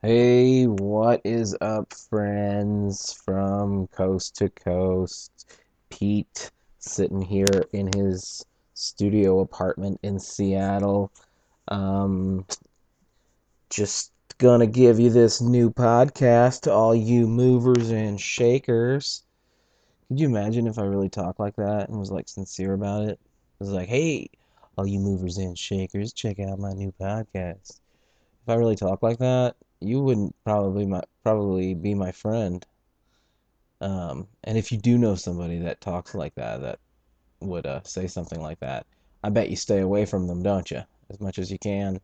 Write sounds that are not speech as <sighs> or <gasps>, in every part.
Hey, what is up, friends from coast to coast? Pete sitting here in his studio apartment in Seattle. Um, just gonna give you this new podcast to all you movers and shakers. Could you imagine if I really talked like that and was like sincere about it? It was like, hey, all you movers and shakers, check out my new podcast. If I really talk like that, you wouldn't probably my probably be my friend. Um, and if you do know somebody that talks like that, that would uh, say something like that, I bet you stay away from them, don't you? As much as you can.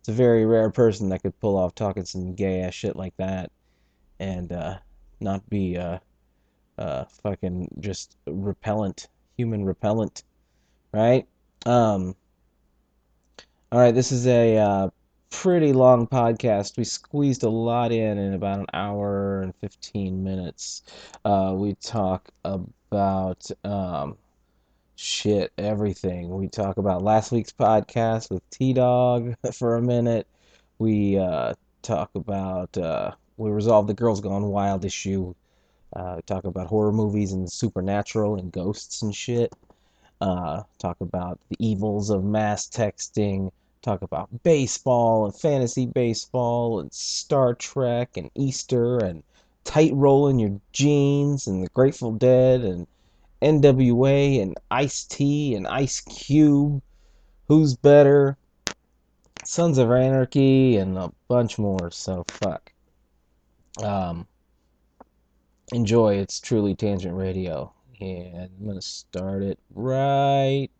It's a very rare person that could pull off talking some gay ass shit like that, and uh, not be uh, uh, fucking just repellent, human repellent, right? Um, all right, this is a uh, pretty long podcast. We squeezed a lot in in about an hour and 15 minutes. Uh, we talk about um, shit, everything. We talk about last week's podcast with T Dog <laughs> for a minute. We uh, talk about, uh, we resolve the Girls Gone Wild issue. Uh, talk about horror movies and supernatural and ghosts and shit. Uh, talk about the evils of mass texting talk about baseball and fantasy baseball and Star Trek and Easter and tight rolling your jeans and the Grateful Dead and NWA and Ice T and Ice Cube. Who's better? Sons of Anarchy and a bunch more. So fuck. Um, enjoy. It's truly Tangent Radio. And I'm gonna start it right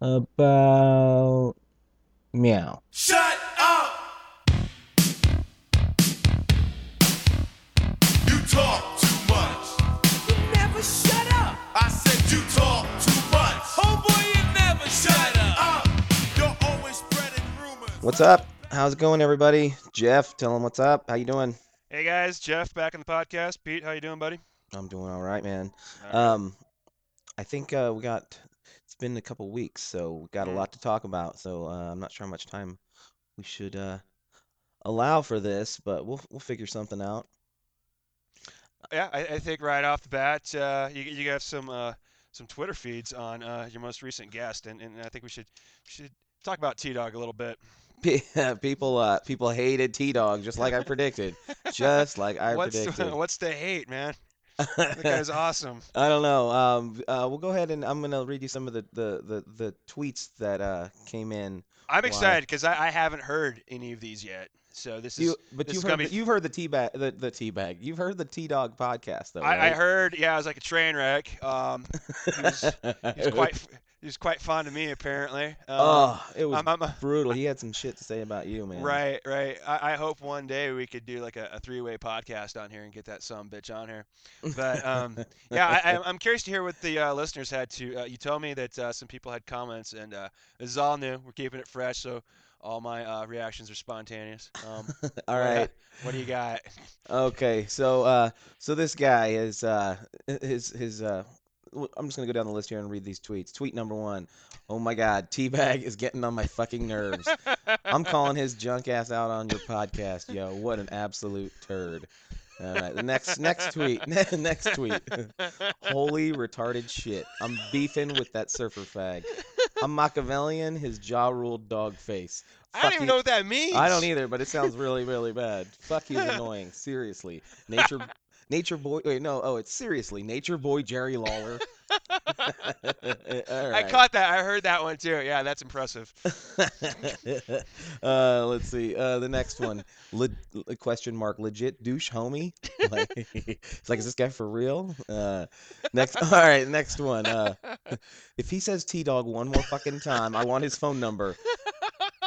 about Meow. Shut up! You talk too much. You never shut up. I said you talk too much. Homeboy, you never shut up. up. You're always spreading rumors. What's up? How's it going, everybody? Jeff, tell them what's up. How you doing? Hey guys, Jeff back in the podcast. Pete, how you doing, buddy? I'm doing all right, man. All right. Um, I think uh, we got. Been a couple weeks, so we got a Mhm. lot to talk about. So uh, I'm not sure how much time we should uh, allow for this, but we'll we'll figure something out. yeah, I, I think right off the bat, uh, you you have some uh, some Twitter feeds on uh, your most recent guest, and, and I think we should should talk about T Dog a little bit. Pe- <laughs> people uh, people hated T Dog just like I predicted, <laughs> just like I what's <laughs> predicted. the, what's the hate, man? The guy's <laughs> awesome. I don't know. Um, uh, we'll go ahead and I'm gonna read you some of the the the, the tweets that uh, came in. I'm excited because I, I haven't heard any of these yet. So this is You, but this you've is heard, the, be- you've heard the tea bag, the, the tea bag. You've heard the T Dog podcast, though, I, I heard. Yeah, it was like a train wreck. Um, he was, he was quite <laughs> he was quite fond of me apparently. Um, oh, it was I'm- I'm- brutal. He had some shit to say about you, man. Right, right. I, I hope one day we could do like a, a three-way podcast on here and get that some bitch on here. But um, <laughs> yeah, I, I'm curious to hear what the uh, listeners had to. Uh, you told me that uh, some people had comments, and uh, this is all new. We're keeping it fresh, so all my uh, reactions are spontaneous. Um, <laughs> All right. What do you got? Okay. So, uh, so this guy is uh, his his uh. I'm just gonna go down the list here and read these tweets. Tweet number one. Oh my God, Teabag is getting on my fucking nerves. I'm calling his junk ass out on your podcast, yo. What an absolute turd. All right, the next next tweet. <laughs> next tweet. <laughs> Holy retarded shit. I'm beefing with that surfer fag. I'm Machiavellian, his jaw ruled dog face. I don't even know what that means. I don't either, but it sounds really, really bad. Fuck, he's annoying. Seriously. Nature Nature Boy wait, no, oh it's seriously. Nature Boy Jerry Lawler. <laughs> <laughs> All I caught that. I heard that one too. Yeah, that's impressive. <laughs> uh, let's see. Uh, the next one. Le- le- question mark. Legit douche homie. Like, it's like, is this guy for real? Uh, next. All right. Next one. Uh, if he says T Dog one more fucking time, I want his phone number.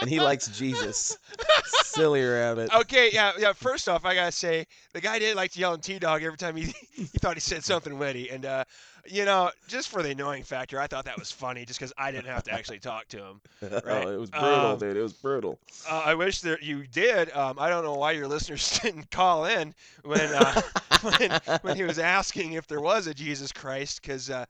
And he likes Jesus. Silly rabbit. Okay, yeah, yeah. First off, I gotta say the guy did like to yell T Dog every time he <laughs> he thought he said something witty, and uh, you know, just for the annoying factor, I thought that was funny, just because I didn't have to actually talk to him. <laughs> right. Oh, it was brutal, Um, dude. It was brutal. Uh, I wish that you did. Um, I don't know why your listeners <laughs> didn't call in when uh, when when he was asking if there was a Jesus Christ, because. Uh,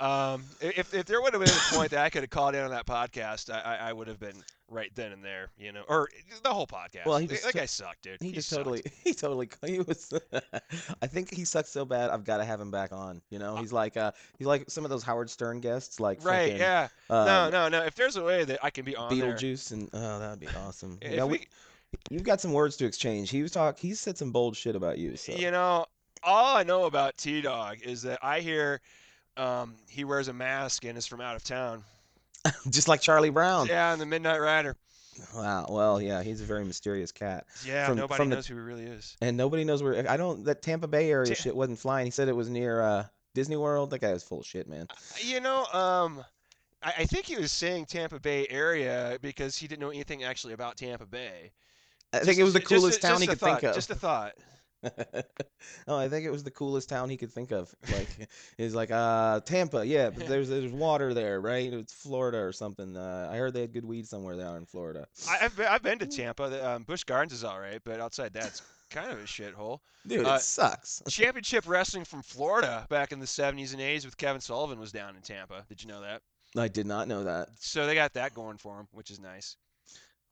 um, if, if there would have been a point that I could have called in on that podcast, I, I, I would have been right then and there, you know, or the whole podcast. Well, he just that guy sucked, dude. He just sucked. totally, <laughs> he totally, he was. <laughs> I think he sucks so bad. I've got to have him back on. You know, he's like, uh, he's like some of those Howard Stern guests, like Right? Yeah. um, no, no, no. If there's a way that I can be on there, Beetlejuice, and oh, that'd be awesome. You know, we- we, you've got some words to exchange. He was talk. He said some bold shit about you. So You know, all I know about T Dog is that I hear um, he wears a mask and is from out of town. <laughs> just like Charlie Brown. Yeah, and the Midnight Rider. Wow. Well, yeah, he's a very mysterious cat, Yeah, From- nobody from the- knows who he really is. and nobody knows where. I don't. That Tampa Bay area Ta- shit wasn't flying. He said it was near uh, Disney World. That guy was full of shit, man. You know, um, I, I think he was saying Tampa Bay area because he didn't know anything actually about Tampa Bay. I Just think it was the just coolest town just he could thought, think of. Just a thought. <laughs> oh, I think it was the coolest town he could think of. Like, he's like, uh, Tampa, yeah, but there's there's water there, right? It's Florida or something. Uh, I heard they had good weed somewhere down in Florida. I, I've been, I've been to Tampa. The, Um, Busch Gardens is all right, but outside that, it's kind of a shithole. Dude, Uh, it sucks. <laughs> Championship Wrestling from Florida back in the 70s and 80s with Kevin Sullivan was down in Tampa. Did you know that? I did not know that. So they got that going for them, which is nice.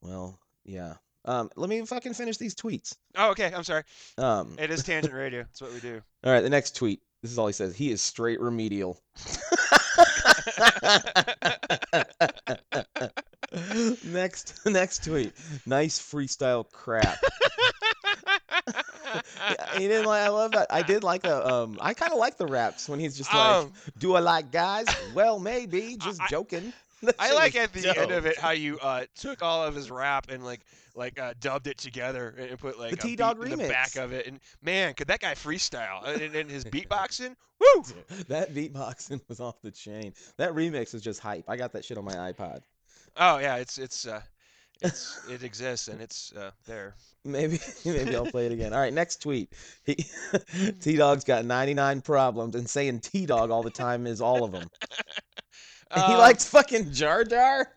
Well, yeah. Um, let me fucking finish these tweets. Oh, okay. I'm sorry. Um, It is Tangent Radio. That's what we do. <laughs> all right, the next tweet. This is all he says. He is straight remedial. <laughs> next, next tweet. Nice freestyle crap. He didn't like. I love that. I did like the. Um, I kind of like the raps when he's just like, Um, "Do I like guys? Well, maybe. Just I- joking." That <laughs> I like at the end of it how you uh, took all of his rap and like like uh, dubbed it together and put like the T-Dog in the back of it. And man, could that guy freestyle and, and- and his <laughs> beatboxing? Woo! That beatboxing <laughs> was off the chain. That remix is just hype. I got that shit on my iPod. Oh yeah, it's it's uh, it's it exists and it's uh, there. <laughs> Maybe maybe I'll play it again. All right, next tweet. T Dog's got 99 problems, and saying T Dog all the time is all of them. And he likes fucking Jar Jar.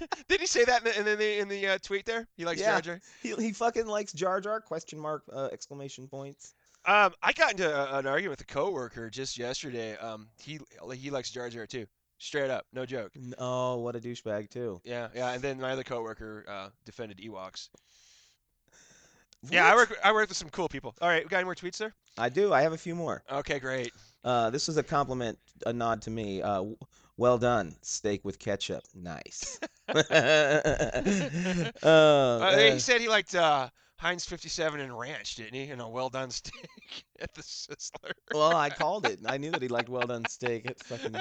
<laughs> Did he say that in the in the, in the uh, tweet there? He likes Yeah. Jar Jar. he, he fucking likes Jar Jar? Question mark uh, exclamation points. Um, I got into a, an argument with a coworker just yesterday. Um, he he likes Jar Jar too, straight up, no joke. Oh, what a douchebag too. Yeah, yeah. And then my other coworker uh, defended Ewoks. Yeah, I work I work with some cool people. All right, we got any more tweets there? I do. I have a few more. Okay, great. Uh, this is a compliment, a nod to me. Uh, well done, steak with ketchup. Nice. uh, <laughs> <laughs> Uh, uh, he said he liked uh, Heinz 57 and ranch, didn't he? And a well done <laughs> steak at the Sizzler. well, I called it. I knew that he liked well done steak. It fucking.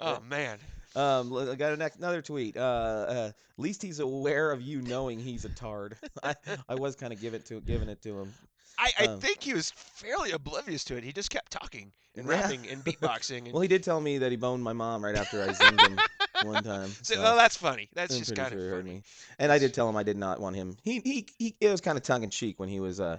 oh man. Um, I got a next, another tweet. Uh, uh, at least he's aware of you knowing he's a tard. I, I was kind of giving it to giving it to him. I, I Um, think he was fairly oblivious to it. He just kept talking and Yeah. rapping and <laughs> beatboxing. And Well, he did tell me that he boned my mom right after I zinged him one time. <laughs> so, so well, that's funny. That's I'm just kind sure of funny. me. And I did tell him I did not want him. He he, he it was kind of tongue in cheek when he was uh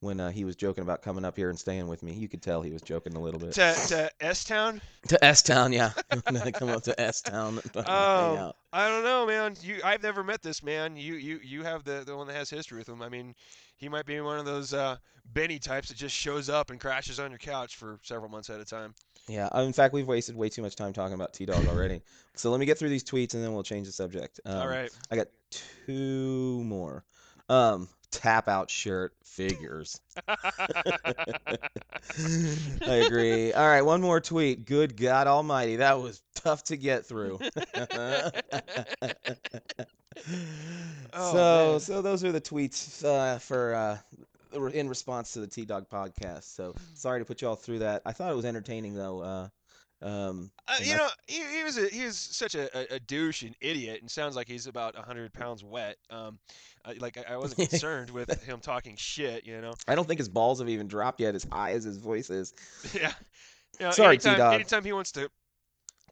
when uh, he was joking about coming up here and staying with me. You could tell he was joking a little bit. To, to S Town? To S Town, yeah. <laughs> Come up to S Town. Oh, I don't know, man. You, I've never met this man. You, you, you have the the one that has history with him. I mean, he might be one of those uh, Benny types that just shows up and crashes on your couch for several months at a time. Yeah, in fact, we've wasted way too much time talking about T Dog already. <laughs> so let me get through these tweets and then we'll change the subject. Um, All right. I got two more. Um, tap out shirt figures. I agree. All right, one more tweet. Good God Almighty, that was tough to get through. <laughs> Oh, so, man. so those are the tweets uh, for uh, in response to the T Dog podcast. So sorry to put you all through that. I thought it was entertaining though. Uh, um, Uh, you know, he, he was a, he was such a, a, douche and idiot, and sounds like he's about hundred pounds wet. Um, I, like I, I wasn't <laughs> concerned with him talking shit. You know. I don't think his balls have even dropped yet, as high as his voice is. <laughs> yeah. You know, Sorry, anytime, T-Dog. anytime he wants to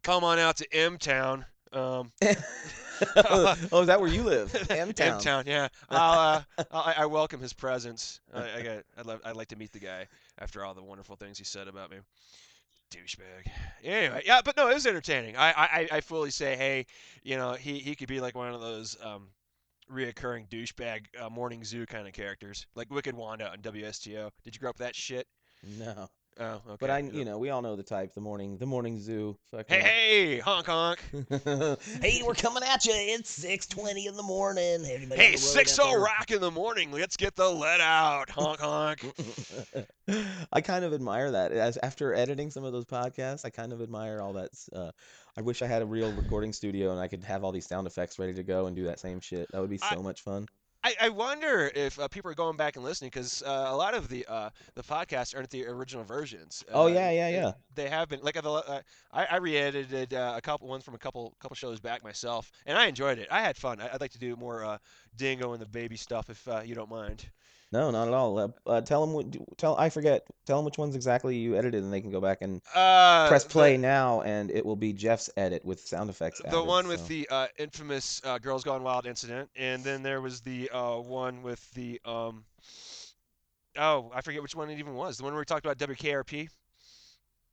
come on out to M Town. Um, <laughs> oh, is that where you live? M Town. M-Town, yeah. I'll, uh, I, I welcome his presence. I, I got, I'd love, I'd like to meet the guy after all the wonderful things he said about me. Douchebag. Anyway, yeah, but no, it was entertaining. I, I, I fully say, hey, you know, he, he could be like one of those um, reoccurring douchebag uh, morning zoo kind of characters, like Wicked Wanda on WSTO. Did you grow up with that shit? No. Oh, okay. But I, you know, we all know the type. The morning, the morning zoo. fucking- Hey, hey, honk, honk. <laughs> hey, we're coming at you. It's six twenty in the morning. Everybody Hey, six oh rock in the morning. Let's get the let out. Honk, honk. <laughs> I kind of admire that. As after editing some of those podcasts, I kind of admire all that. Uh, I wish I had a real recording studio and I could have all these sound effects ready to go and do that same shit. That would be I- so much fun. I, I wonder if uh, people are going back and listening because uh, a lot of the uh, the podcasts aren't the original versions. Oh, Uh, yeah, yeah, they- yeah. They have been like the, uh, I, I re-edited uh, a couple ones from a couple couple shows back myself, and I enjoyed it. I had fun. I, I'd like to do more uh, Dingo and the baby stuff if uh, you don't mind. No, not at all. Uh, uh, tell them. What, tell I forget. Tell them which ones exactly you edited, and they can go back and Uh, press the- play now, and it will be Jeff's edit with sound effects. The added, one with so. the uh, infamous uh, "Girls Gone Wild" incident, and then there was the uh, one with the um, oh, I forget which one it even was. The one where we talked about WKRP.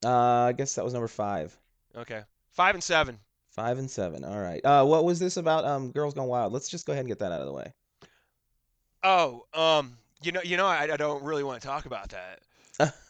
Uh, I guess that was number five. Okay, five and seven. Five and seven. All right. Uh, what was this about? Um, Girls Gone Wild. Let's just go ahead and get that out of the way. Oh, um, you know, you know, I, I don't really want to talk about that.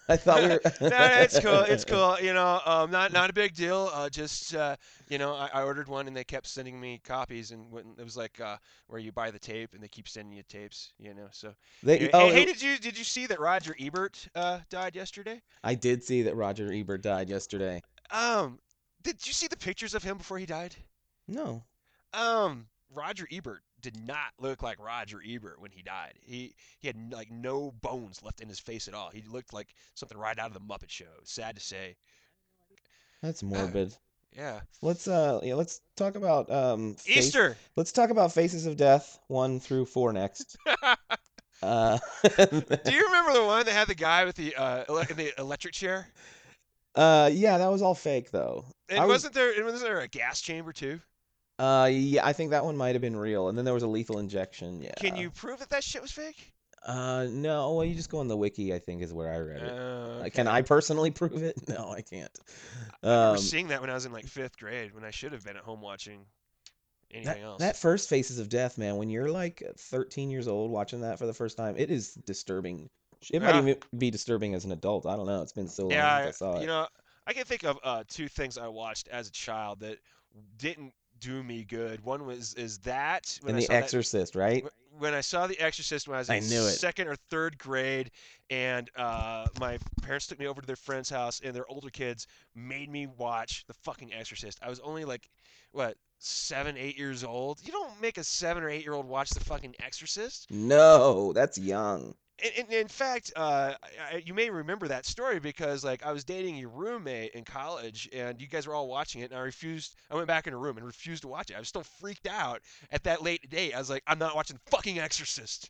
I thought we were. <laughs> no, <laughs> it's cool. It's cool. You know, um, not not a big deal. Uh, just uh, you know, I, I ordered one and they kept sending me copies, and when, it was like uh, where you buy the tape and they keep sending you tapes. You know, so. They, Hey, oh, hey, it- did you did you see that Roger Ebert uh, died yesterday? I did see that Roger Ebert died yesterday. Um, did you see the pictures of him before he died? No. Um, Roger Ebert did not look like Roger Ebert when he died. He he had like no bones left in his face at all. He looked like something right out of the Muppet Show. Sad to say. That's morbid. Yeah. Let's uh yeah, let's talk about um face- Easter. Let's talk about Faces of Death 1 through 4 next. <laughs> Uh <laughs> Do you remember the one that had the guy with the uh ele- in the electric chair? Uh yeah, that was all fake though. And I was- wasn't there wasn't there a gas chamber too? Uh yeah, I think that one might have been real and then there was a lethal injection. Yeah. Can you prove that that shit was fake? Uh no, well you just go on the wiki, I think is where I read it. Uh, Uh, Can I personally <laughs> prove it? No, I can't. I remember Um, seeing that when I was in like fifth grade when I should have been at home watching anything that, else. that first Faces of Death, man, when you're like 13 years old watching that for the first time, it is disturbing. It might Yeah. even be disturbing as an adult. I don't know. It's been so long yeah, since I saw it. you know, I can think of uh, two things I watched as a child that didn't do me good. One was is that when and I The saw that- Exorcist, right? When I saw The Exorcist when I was I in knew it. second or third grade, and uh, my parents took me over to their friend's house, and their older kids made me watch The fucking Exorcist. I was only like, what, seven, eight years old? You don't make a seven or eight year old watch The fucking Exorcist. No, that's young. And, and in fact, uh, you may remember that story because like I was dating your roommate in college, and you guys were all watching it, and I refused. I went back in a room and refused to watch it. I was still freaked out at that late date. I was like, I'm not watching fucking Exorcist.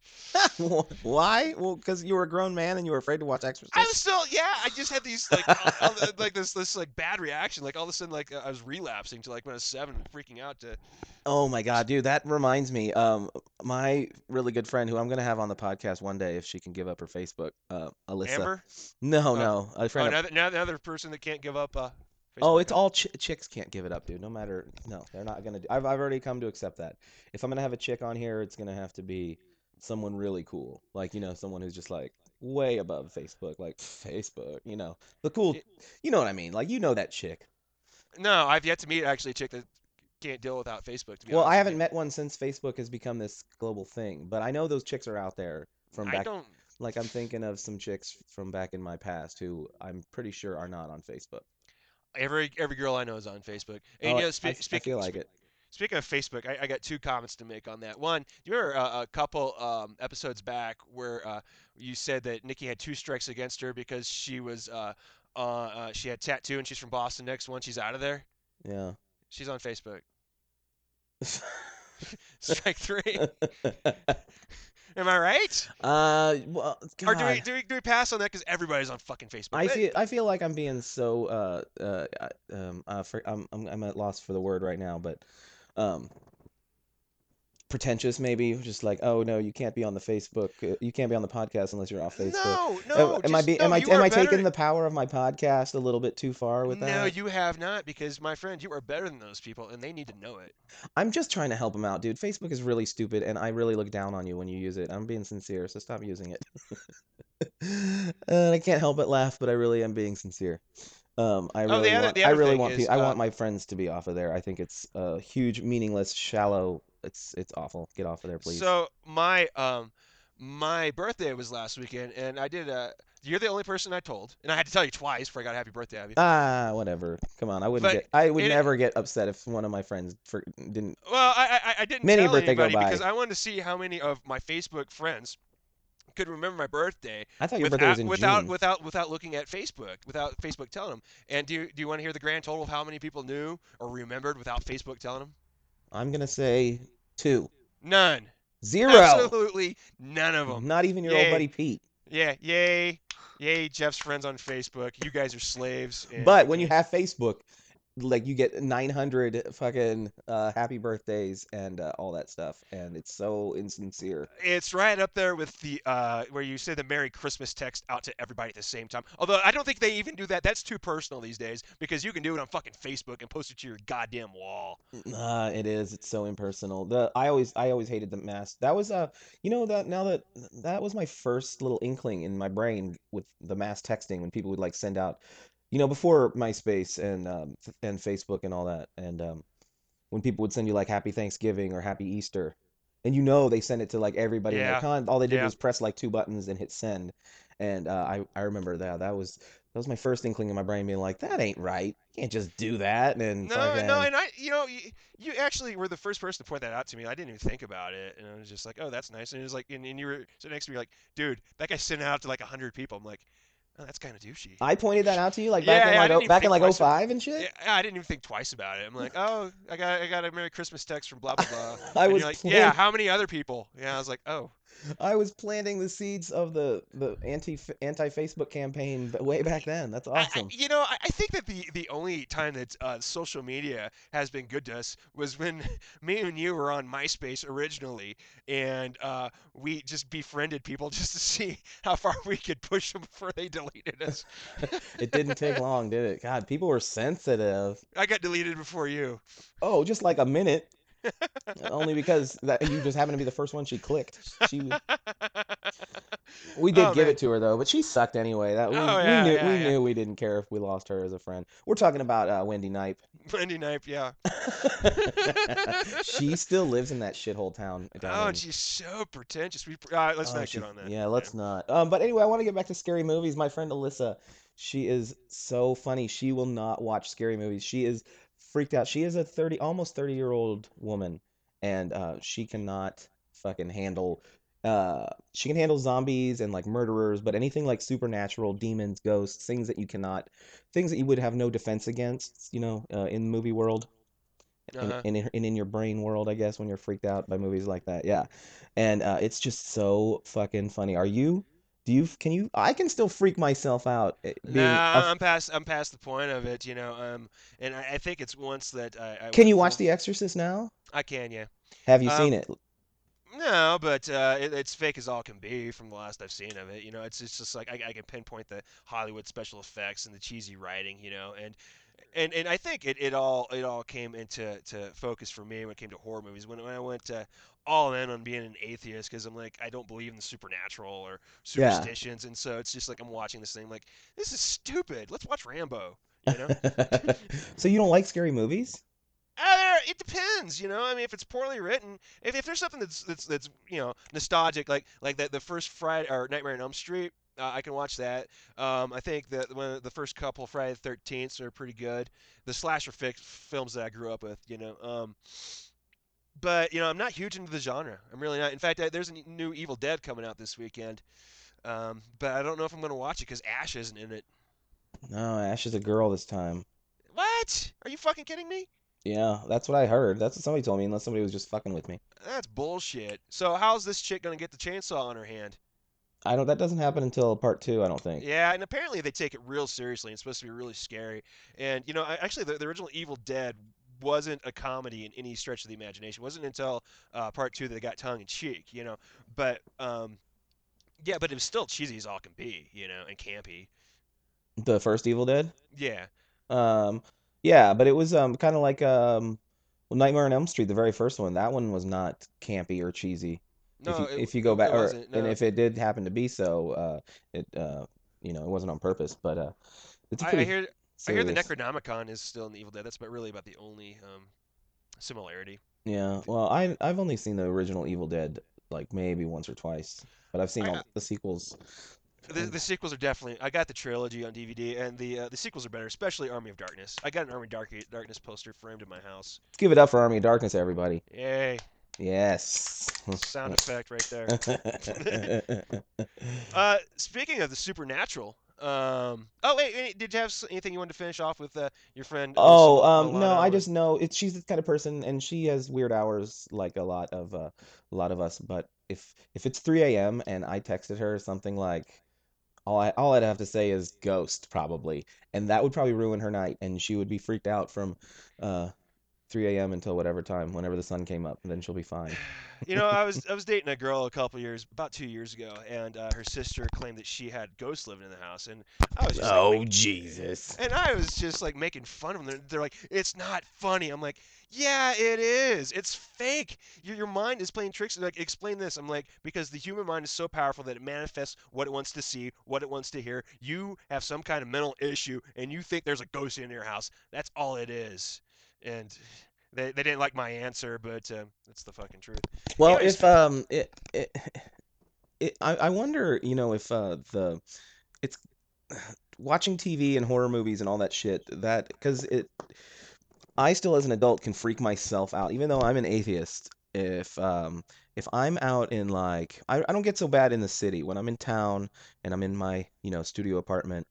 <laughs> Why? Well, because you were a grown man and you were afraid to watch Exorcist. I was still, yeah. I just had these like, all, all like this, this like bad reaction. Like all of a sudden, like I was relapsing to like when I was seven, freaking out to. Oh my god, dude, that reminds me. Um, my really good friend, who I'm gonna have on the podcast one day, if she can give up her Facebook, uh, Alyssa. Amber, No, Oh. no, a oh, friend. of- another, now another person that can't give up. Uh, Oh, it's account. all ch- chicks can't give it up, dude. No matter, no, they're not gonna. Do, I've I've already come to accept that. If I'm gonna have a chick on here, it's gonna have to be someone really cool, like you know, someone who's just like way above Facebook, like Facebook, you know, the cool, Y- you know what I mean? Like you know that chick. No, I've yet to meet actually a chick that can't deal without Facebook. To be Well, I haven't met one since Facebook has become this global thing, but I know those chicks are out there from I back. don't. Like I'm thinking of some chicks from back in my past who I'm pretty sure are not on Facebook. Every every girl I know is on Facebook. And Oh, you know, I- spe- I speaking, feel like spe- it. Speaking of Facebook, I, I got two comments to make on that. One, you remember uh, a couple um, episodes back where uh, you said that Nikki had two strikes against her because she was uh, uh, uh, she had tattoo and she's from Boston. Next one, she's out of there. Yeah. She's on Facebook. <laughs> <laughs> Strike three. Am I right? uh, well, Or do we, do we do we pass on that because everybody's on fucking Facebook? I feel I feel like I'm being so uh uh uh, um uh for, I'm I'm I'm at loss for the word right now, but um pretentious maybe just like oh no you can't be on the Facebook uh, you can't be on the podcast unless you're off Facebook. No, Uh, no. am I be, no, am I am I taking the power of my podcast a little bit too far with that no, you have not, because my friend, you are better than those people, and they need to know it. I'm just trying to help them out, dude. Facebook is really stupid, and I really look down on you when you use it. I'm being sincere, so stop using it. <laughs> and I can't help but laugh, but I really am being sincere. Um, I Oh, really other- want, I really want, is, pe- I uh, want my friends to be off of there. I think it's a huge, meaningless, shallow. It's it's awful. Get off of there, please. So my um my birthday was last weekend, and I did a. You're the only person I told, and I had to tell you twice before I got a happy birthday, Abby. Ah, whatever. Come on, I wouldn't But get. I would it- never get upset if one of my friends for, didn't. Well, I I, I didn't Many tell birthday go anybody by. because I wanted to see how many of my Facebook friends could remember my birthday I thought your without birthday was in without, June. without without looking at Facebook, without Facebook telling them. And do you, do you want to hear the grand total of how many people knew or remembered without Facebook telling them? I'm gonna say two, None. zero. Absolutely none of them. Not even your Yay. old buddy Pete. Yeah, yay, yay! Jeff's friends on Facebook. You guys are slaves. and But when you have Facebook, like you get 900 fucking uh, happy birthdays and uh, all that stuff, and it's so insincere. It's right up there with the uh, where you say the Merry Christmas text out to everybody at the same time. Although I don't think they even do that. That's too personal these days because you can do it on fucking Facebook and post it to your goddamn wall. Uh, it is. It's so impersonal. The I always I always hated the mask. That was uh you know that now that that was my first little inkling in my brain with the mass texting when people would like send out, you know, before MySpace and um and Facebook and all that, and um when people would send you like Happy Thanksgiving or Happy Easter, and you know they sent it to like everybody in their con. All they did Yeah. was press like two buttons and hit send, and uh, I I remember that that was that was my first inkling in my brain being like that ain't right. You can't just do that and No, fucking. no, and I, you know, you, you actually were the first person to point that out to me. I didn't even think about it, and I was just like, oh, that's nice. And it was like, and, and you were sitting next to me like, dude, that guy sent it out to like hundred people. I'm like, oh, that's kind of douchey. I pointed that out to you like back in yeah, I like oh, back in like twice 05 and shit. Yeah, I didn't even think twice about it. I'm like, oh, I got I got a Merry Christmas text from blah blah blah. <laughs> I and was like, yeah, how many other people? Yeah, I was like, oh, I was planting the seeds of the the anti anti Facebook campaign way back then. That's I- I- awesome. you know, I, I think that the the only time that uh, social media has been good to us was when <laughs> me and you were on MySpace originally, and uh, we just befriended people <laughs> just to see how far we could push them before they deleted us. <laughs> It didn't take long, did it? God, people were sensitive. I got deleted before you. Oh, just like a minute. Only because that you just happened to be the first one she clicked. She <laughs> we did Oh, give man. it to her though, but she sucked anyway. That we, Oh, we knew yeah, we yeah. knew we didn't care if we lost her as a friend. We're talking about uh, Wendy Knipe. Wendy Knipe, yeah. <laughs> <laughs> she still lives in that shithole town. Oh, in- she's so pretentious. We uh, let's Oh, not she- get on that. Yeah, let's not. Um, but anyway, I want to get back to scary movies. My friend Alyssa, she is so funny. She will not watch scary movies. She is freaked out. She is a 30, almost 30 year old woman, and uh, she cannot fucking handle. Uh, she can handle zombies and like murderers, but anything like supernatural, demons, ghosts, things that you cannot, things that you would have no defense against, you know, uh, in the movie world and, Uh-huh. and, in, and in your brain world, I guess, when you're freaked out by movies like that. Yeah. And uh, it's just so fucking funny. Are you, do you, can you, I can still freak myself out. eh, Being Nah, a- I'm past. I'm past the point of it, you know. Um, and I, I think it's once that I. I can you watch The Exorcist now? I can, yeah. Have you Um, seen it? No, but uh, it, it's fake as all can be from the last I've seen of it. You know, it's it's just like I, I can pinpoint the Hollywood special effects and the cheesy writing. You know, and and and I think it, it all it all came into to focus for me when it came to horror movies. When when I went uh, all in on being an atheist because I'm like I don't believe in the supernatural or Yeah. superstitions, and so it's just like I'm watching this thing like this is stupid. Let's watch Rambo. You know. <laughs> so you don't like scary movies? It depends, you know. I mean, if it's poorly written, if, if there's something that's that's that's you know nostalgic, like like that the first Friday or Nightmare on Elm Street, uh, I can watch that. Um, I think that of the first couple Friday the Thirteenth are pretty good. The slasher fi- films that I grew up with, you know. Um, but you know, I'm not huge into the genre. I'm really not. In fact, I, there's a new Evil Dead coming out this weekend. Um, but I don't know if I'm going to watch it because Ash isn't in it. No, Ash is a girl this time. What? Are you fucking kidding me? Yeah, that's what I heard. That's what somebody told me, unless somebody was just fucking with me. That's bullshit. So how's this chick gonna get the chainsaw on her hand? I don't. That doesn't happen until part two. I don't think. Yeah, and apparently they take it real seriously. It's supposed to be really scary. And you know, I- actually, the, the original Evil Dead wasn't a comedy in any stretch of the imagination. It wasn't until uh, part two that they got tongue in cheek. You know, but um, yeah, but it was still cheesy as all can be. You know, and campy. The first Evil Dead. Yeah. Um, yeah, but it was um kind of like um, well, Nightmare on Elm Street, the very first one. That one was not campy or cheesy. No, if you, it- if you go it back, or wasn't, and if it did happen to be so, uh, it uh, you know, it wasn't on purpose, but uh, it's I, I hear I hear the Necronomicon is still in the Evil Dead. That's about really about the only um, similarity. Yeah, well, I I've only seen the original Evil Dead like maybe once or twice, but I've seen I- all the sequels. The, the sequels are definitely. I got the trilogy on DVD, and the uh, the sequels are better, especially Army of Darkness. I got an Army of Dark- Darkness poster framed in my house. Let's give it up for Army of Darkness, everybody. Yay! Yes. Sound effect right there. <laughs> Uh, speaking of the supernatural, um, oh wait, wait, did you have anything you wanted to finish off with uh, your friend? Oh, Sil- um, no, Milano I just know it's she's the kind of person, and she has weird hours like a lot of uh, a lot of us. But if if it's 3 a.m. and I texted her something like, all I all I'd have to say is ghost probably, and that would probably ruin her night, and she would be freaked out from uh 3 a.m. until whatever time, whenever the sun came up, and then she'll be fine. <sighs> <sighs> You know, I was I was dating a girl a couple years, about two years ago, and uh, her sister claimed that she had ghosts living in the house, and I was just like, Oh making- Jesus! and I was just like making fun of them. They're, they're like, it's not funny. I'm like, yeah, it is. It's fake. Your your mind is playing tricks. Like, explain this. I'm like, because the human mind is so powerful that it manifests what it wants to see, what it wants to hear. You have some kind of mental issue, and you think there's a ghost in your house. That's all it is. And they, they didn't like my answer, but uh, that's the fucking truth. Well, Anyways. if um, it, it, <laughs> it, I, I wonder, you know, if uh the, it's <sighs> watching TV and horror movies and all that shit that because it, I still as an adult can freak myself out, even though I'm an atheist. If um, if I'm out in like, I, I don't get so bad in the city when I'm in town and I'm in my you know studio apartment.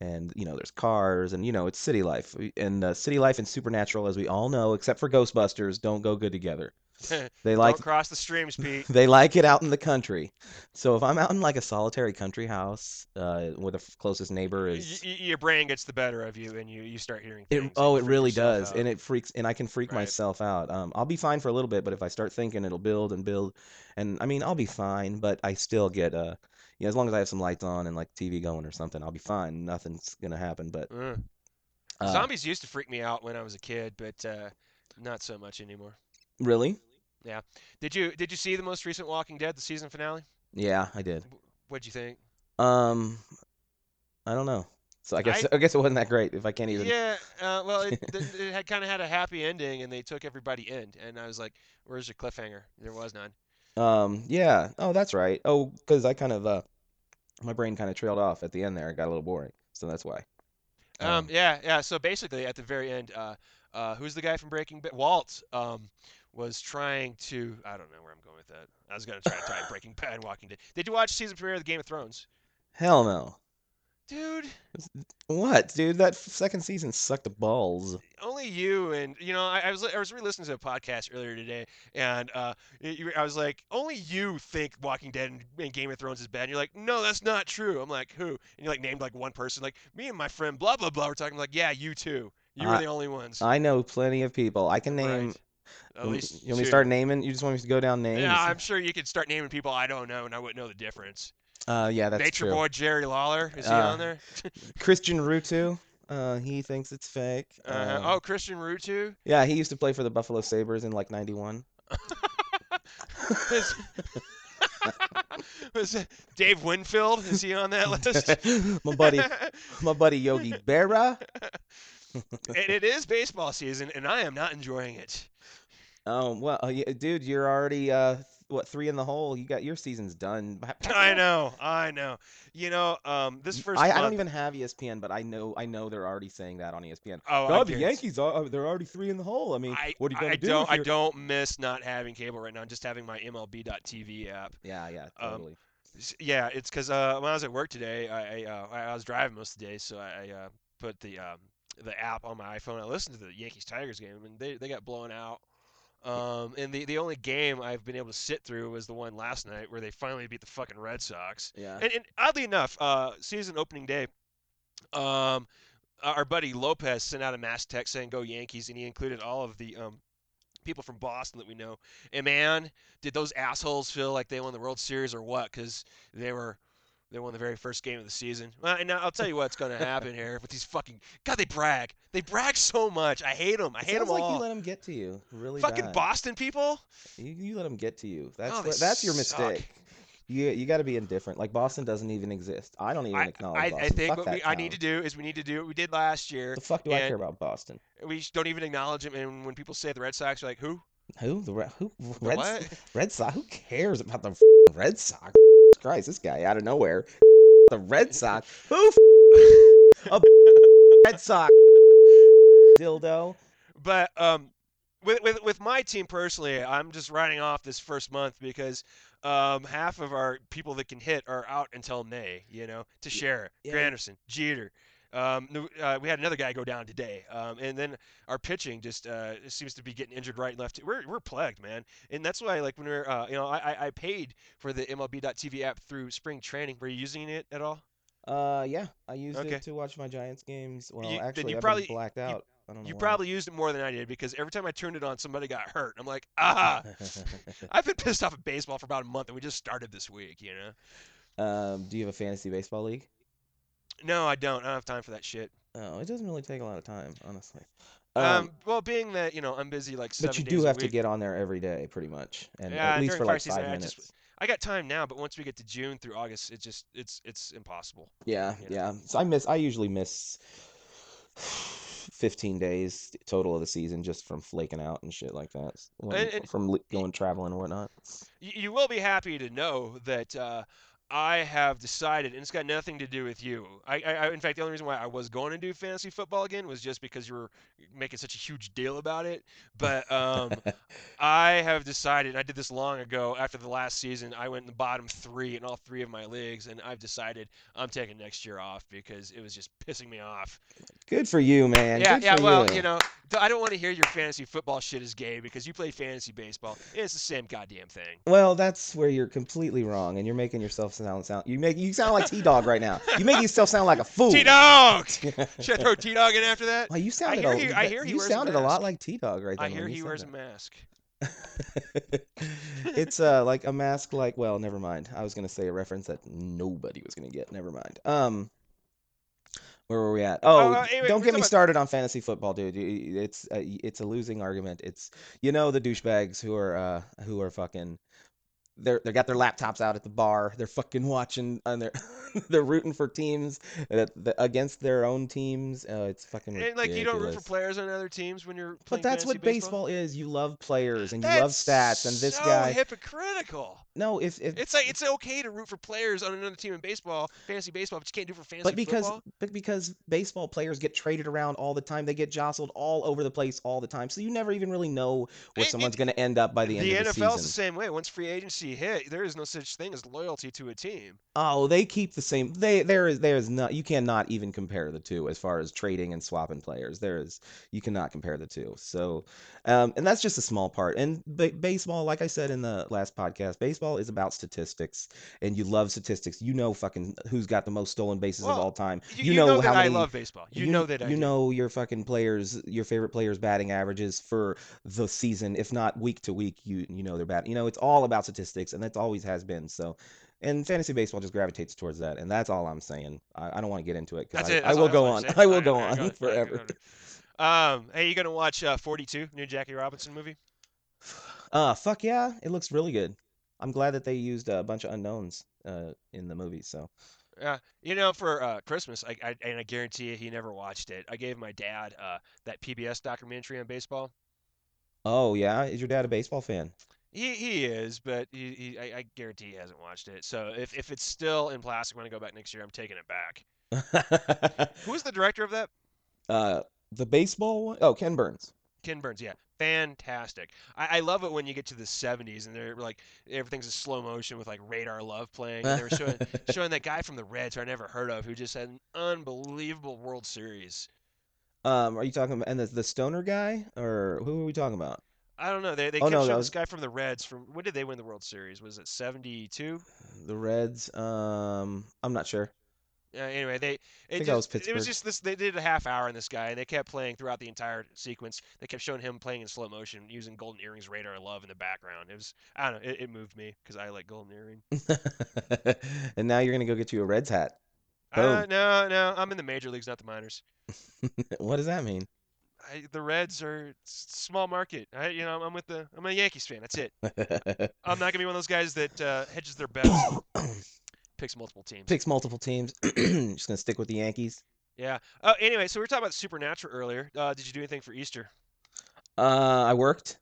And you know, there's cars, and you know, it's city life. And uh, city life and supernatural, as we all know, except for Ghostbusters, don't go good together. <laughs> They like cross the streams, Pete. <laughs> they like it out in the country. So if I'm out in like a solitary country house, uh, where the f- closest neighbor is, y- your brain gets the better of you, and you, you start hearing it oh, it really does, out. and it freaks, and I can freak Right. myself out. Um, I'll be fine for a little bit, but if I start thinking, it'll build and build, and I mean, I'll be fine, but I still get uh, yeah, as long as I have some lights on and like TV going or something, I'll be fine. Nothing's gonna happen, but Uh. uh, Zombies used to freak me out when I was a kid, but uh, not so much anymore. really, Yeah. Did you did you see the most recent Walking Dead, the season finale? yeah, I did. What'd you think? Um, I don't know. So I guess <laughs> I, guess it wasn't that great if I can't even. Yeah, uh, well, it, <laughs> it had kind of had a happy ending, and they took everybody in, and I was like, "Where's your cliffhanger?" There was none. Um, yeah. Oh, that's right. Oh, because I kind of uh, my brain kind of trailed off at the end there. It got a little boring, so that's why. Um, Um, yeah, yeah. So basically, at the very end, uh, uh, who's the guy from Breaking Bad? Walt um, was trying to. I don't know where I'm going with that. I was gonna try to tie Breaking Bad and Walking Dead. Did you watch season premiere of the Game of Thrones? Hell no. Dude, What, dude? That second season sucked the balls. only you and you know. I, I was I was re-listening to a podcast earlier today, and uh, you, I was like, only you think Walking Dead and, and Game of Thrones is bad. And you're like, no, that's not true. I'm like, who? And you like named like one person, like me and my friend, blah blah blah. We're talking like, yeah, you too. You were I- the only ones. I know plenty of people. I can name. Right. At least you want me to start naming? You just want me to go down names? Yeah, I'm sure you could start naming people I don't know, and I wouldn't know the difference. Uh, yeah, that's Nature true. Boy Jerry Lawler is he Uh, on there? <laughs> Christian Ruuttu. Uh, he thinks it's fake. Uh, Um, oh, Christian Ruuttu. yeah, he used to play for the Buffalo Sabres in like '91. <laughs> Is- Was Dave Winfield? Is he on that list? <laughs> my buddy, my buddy Yogi Berra. and it is baseball season, and I am not enjoying it. Oh well, uh, dude, you're already uh, what three in the hole? You got your season's done. I know, I know. You know, um, this first I, I don't even have ESPN, but I know I know they're already saying that on ESPN. Oh, God, the Yankees are uh, they're already three in the hole. I mean, I, what are you gonna I do? Don't, I don't miss not having cable right now. Just having my MLB.TV app. Yeah, yeah, Um, totally. S- Yeah, it's because uh, when I was at work today, I I, uh, I was driving most of the day, so I, I uh, put the um, the app on my iPhone. I listened to the Yankees Tigers game, and they, they got blown out. Um, and the, the only game I've been able to sit through was the one last night where they finally beat the fucking Red Sox. yeah. And, and oddly enough, uh, season opening day, um, our buddy Lopez sent out a mass text saying "Go Yankees," and he included all of the um, people from Boston that we know. And man, did those assholes feel like they won the World Series or what? Because they were They won the very first game of the season. Well, and now I'll tell you what's going to happen here with these fucking. God, they brag. They brag so much. I hate them. I hate them like all. you let them get to you, really fucking bad. Boston people. You, you let them get to you. That's Oh, what, that's your suck. mistake. You you got to be indifferent. Like Boston doesn't even exist. I don't even I, acknowledge I, Boston. I think Fuck what we, I need to do is we need to do what we did last year. The fuck do I care about Boston? We just don't even acknowledge them. And when people say the Red Sox, you're like, who? Who the Red who Red what? Red Sox? Who cares about the Red Sox? Christ, this guy out of nowhere. <laughs> The Red Sox? Who <laughs> a <laughs> Red Sox dildo? But um, with, with with my team personally, I'm just writing off this first month because um, half of our people that can hit are out until May. You know, Teixeira, yeah. Granderson, Jeter. Um, uh, we had another guy go down today, um, and then our pitching just uh, seems to be getting injured right and left. We're, we're plagued, man, and that's why like when we're uh, you know I, I- I paid for the MLB.TV app through spring training. Were you using it at all? Uh, yeah, I used Okay. it to watch my Giants games. Well, You- actually, you I've probably- been blacked out. I don't know You why. probably used it more than I did because every time I turned it on, somebody got hurt. I'm like, ah. <laughs> I've been pissed off at baseball for about a month, and we just started this week. You know? um, do you have a fantasy baseball league? No, I don't. I don't have time for that shit. Oh, it doesn't really take a lot of time, honestly. Um, well, being that you know I'm busy like seven but you days do a have to week, get on there every day, pretty much, and Yeah, at least during for fire like season, five I minutes. just- I got time now, but once we get to June through August, it just it's it's impossible. Yeah, you know. yeah. So I miss. I usually miss 15 days total of the season just from flaking out and shit like that. when- And- and- from li- going traveling and whatnot. You, you will be happy to know that uh, I have decided, and it's got nothing to do with you. I, I, in fact, the only reason why I was going to do fantasy football again was just because you were making such a huge deal about it. But um, <laughs> I have decided, I did this long ago after the last season, I went in the bottom three in all three of my leagues, and I've decided I'm taking next year off because it was just pissing me off. Good for you, man. yeah, Good yeah, well, you. you know, I don't want to hear your fantasy football shit is gay because you play fantasy baseball. It's the same goddamn thing. Well, that's where you're completely wrong, and you're making yourself sound sound. You make you sound like T Dog right now. You make yourself sound like a fool. T Dog! <laughs> Should I throw T Dog in after that? Well, you sounded. hear a, he- I hear he you wears a sounded a lot like T Dog right there. I hear he wears a mask. <laughs> it's uh like a mask like well never mind i was gonna say a reference that nobody was gonna get never mind um where were we at oh uh, anyway, don't get me about- started on fantasy football dude it's uh, it's a losing argument it's you know the douchebags who are uh who are fucking they're they got their laptops out at the bar they're fucking watching and they're <laughs> they're rooting for teams that, that against their own teams uh, it's fucking And like you don't root for players on other teams when you're but that's what baseball is you love players and you That's love stats and this so guy hypocritical. no if, if It's like it's okay to root for players on another team in baseball, fantasy baseball, but you can't do it for fantasy But because football. but because baseball players get traded around all the time, they get jostled all over the place all the time. So you never even really know where It- someone's going to end up by the end the of the NFL's the same way. Once free agency hit, there is no such thing as loyalty to a team. Oh, they keep the same. They there is there is not you cannot even compare the two as far as trading and swapping players. There is you cannot compare the two. So, um, and that's just a small part. And ba- baseball, like I said in the last podcast, baseball is about statistics, and you love statistics. You know, fucking who's got the most stolen bases of all time. You, You, know, how that many. I love baseball. You, know that I you do. know your fucking players, your favorite players' batting averages for the season, if not week to week. You you know their bat. You know it's all about statistics, and that's always has been. So, and fantasy baseball just gravitates towards that, and that's all I'm saying. I, I don't want to get into it because it. I, That's will go on. <laughs> I will go on go ahead, <laughs> go ahead, go forever. Um, hey, you gonna watch uh, 42, new Jackie Robinson movie? Uh, fuck yeah, it looks really good. I'm glad that they used a bunch of unknowns uh in the movie. So Yeah, you know, for uh, Christmas, I, I and I guarantee you he never watched it. I gave my dad uh, that PBS documentary on baseball. oh yeah, is your dad a baseball fan? He he is, but he, he I, I guarantee he hasn't watched it. So if, if it's still in plastic when I go back next year, I'm taking it back. <laughs> Who's the director of that? uh, the baseball one? Oh, Ken Burns. Ken Burns, yeah, fantastic. I, I love it when you get to the '70s and they're like everything's in slow motion with like Radar Love playing, and they were showing <laughs> showing that guy from the Reds who I never heard of who just had an unbelievable World Series. Um, are you talking about and the the stoner guy or who are we talking about? I don't know. They they Oh, kept no, showing this guy from the Reds. From when did they win the World Series? Was it '72? The Reds. Um, I'm not sure. Uh, anyway, they it just, was it was just this. They did a half hour on this guy, and they kept playing throughout the entire sequence. They kept showing him playing in slow motion, using Golden Earring's "Radar Love" in the background. It was I don't know. It, it moved me because I like Golden Earring. <laughs> and now you're gonna go get you a Reds hat. Uh, no, no, I'm in the major leagues, not the minors. <laughs> what does that mean? I, the Reds are small market. I, you know, I'm with the. I'm a Yankees fan. That's it. I'm not gonna be one of those guys that uh, hedges their bets, <coughs> picks multiple teams. Picks multiple teams. <clears throat> Just gonna stick with the Yankees. Yeah. Uh, anyway, so we were talking about Supernatural earlier. Uh, did you do anything for Easter? Uh, I worked,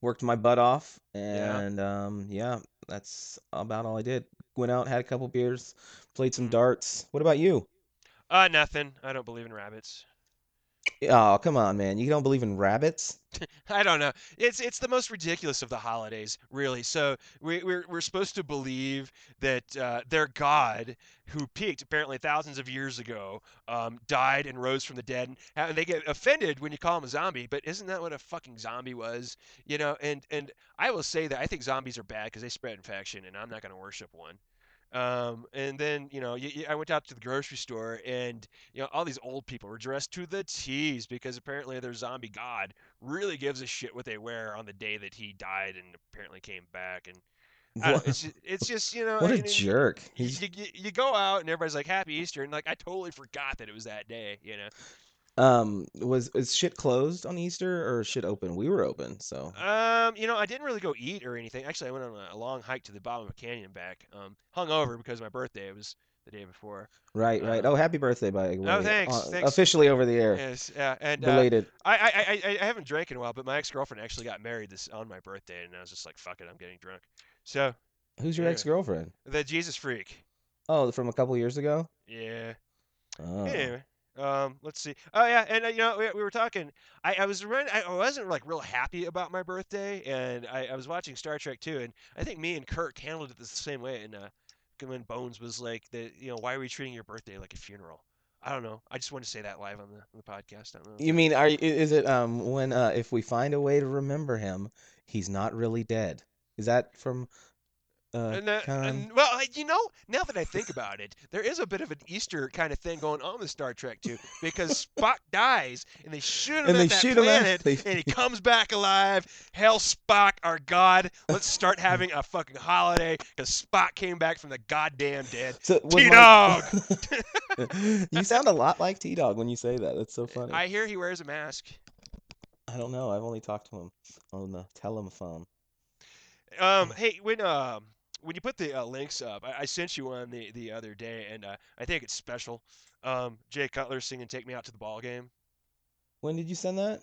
worked my butt off, Yeah. and um, yeah, that's about all I did. Went out, had a couple beers, played some Mhm. darts. What about you? Uh, nothing. I don't believe in rabbits. Oh, come on, man! You don't believe in rabbits? <laughs> I don't know. It's it's the most ridiculous of the holidays, really. So we, we're we're supposed to believe that uh, their god, who peaked apparently thousands of years ago, um, died and rose from the dead, and, and they get offended when you call him a zombie. But isn't that what a fucking zombie was? You know. And and I will say that I think zombies are bad because they spread infection, and I'm not going to worship one. Um, and then you know, y y- I went out to the grocery store, and you know, all these old people were dressed to the T's because apparently their zombie god really gives a shit what they wear on the day that he died and apparently came back. And I don't know, What, it's just, it's just you know, what a jerk! You, you, you go out and everybody's like Happy Easter, and like I totally forgot that it was that day. You know. Um, was is shit closed on Easter or shit open? We were open, so Um, you know, I didn't really go eat or anything. Actually, I went on a, long hike to the bottom of a canyon back. Um, hung over because my birthday was the day before. right, right. Uh, Oh, happy birthday, by the way. oh, thanks, Uh, thanks. Officially over the air, Yes, yeah, and uh, belated. I, I, I, I- I haven't drank in a while, but my ex-girlfriend actually got married this on my birthday, and I was just like, "Fuck it, I'm getting drunk." So Who's your anyway. ex-girlfriend? the Jesus freak, Oh, from a couple years ago. yeah. Oh. Anyway, um, let's see. Oh yeah, and uh, you know, we, we were talking. I, I was run, I wasn't like real happy about my birthday, and I, I was watching Star Trek too, and I think me and Kirk handled it the same way. And uh, when Bones was like, "The you know, why are we treating your birthday like a funeral?" I don't know. I just wanted to say that live on the on the podcast. I don't know. You mean are is it um when uh if we find a way to remember him, he's not really dead? Is that from uh And, uh, and- well, you know, now that I think about it, there is a bit of an Easter kind of thing going on with Star Trek too, because Spock <laughs> dies and they shoot him And at they that shoot him at- planet, <laughs> and he <laughs> comes back alive. Hell, Spock, our god, let's start having a fucking holiday because Spock came back from the goddamn dead. So T-Dog! my- you sound a lot like T Dog when you say that. That's so funny. I hear he wears a mask. I don't know. I've only talked to him on the telephone. Um, hey, when um when you put the uh, links up, I, I sent you one the the other day, and uh, I think it's special. Um, Jay Cutler singing "Take Me Out to the Ball Game." When did you send that?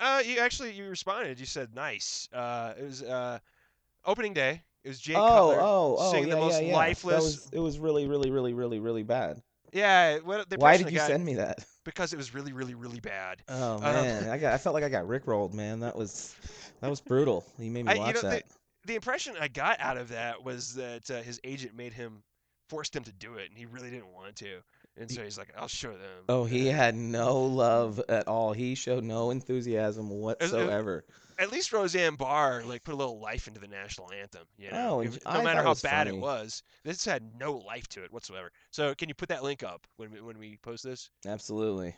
Uh, you actually you responded. You said nice. Uh, it was uh, opening day. It was Jay oh, Cutler oh, oh, singing yeah, the most yeah, yeah. Lifeless. was it was really, really, really, really, really bad. Yeah. What, the Why did you send me that? Because it was really, really, really bad. Oh Um, man, I got I felt like I got rickrolled, man. That was that was brutal. You made me I- you watch know, that. The impression I got out of that was that uh, his agent made him forced him to do it, and he really didn't want to. And so he's like, "I'll show them." Oh, he had no love at all. He showed no enthusiasm whatsoever. At least Roseanne Barr like put a little life into the national anthem. You know, Oh, and If- I no matter how bad it was, this had no life to it whatsoever. So can you put that link up when we, when we post this? Absolutely.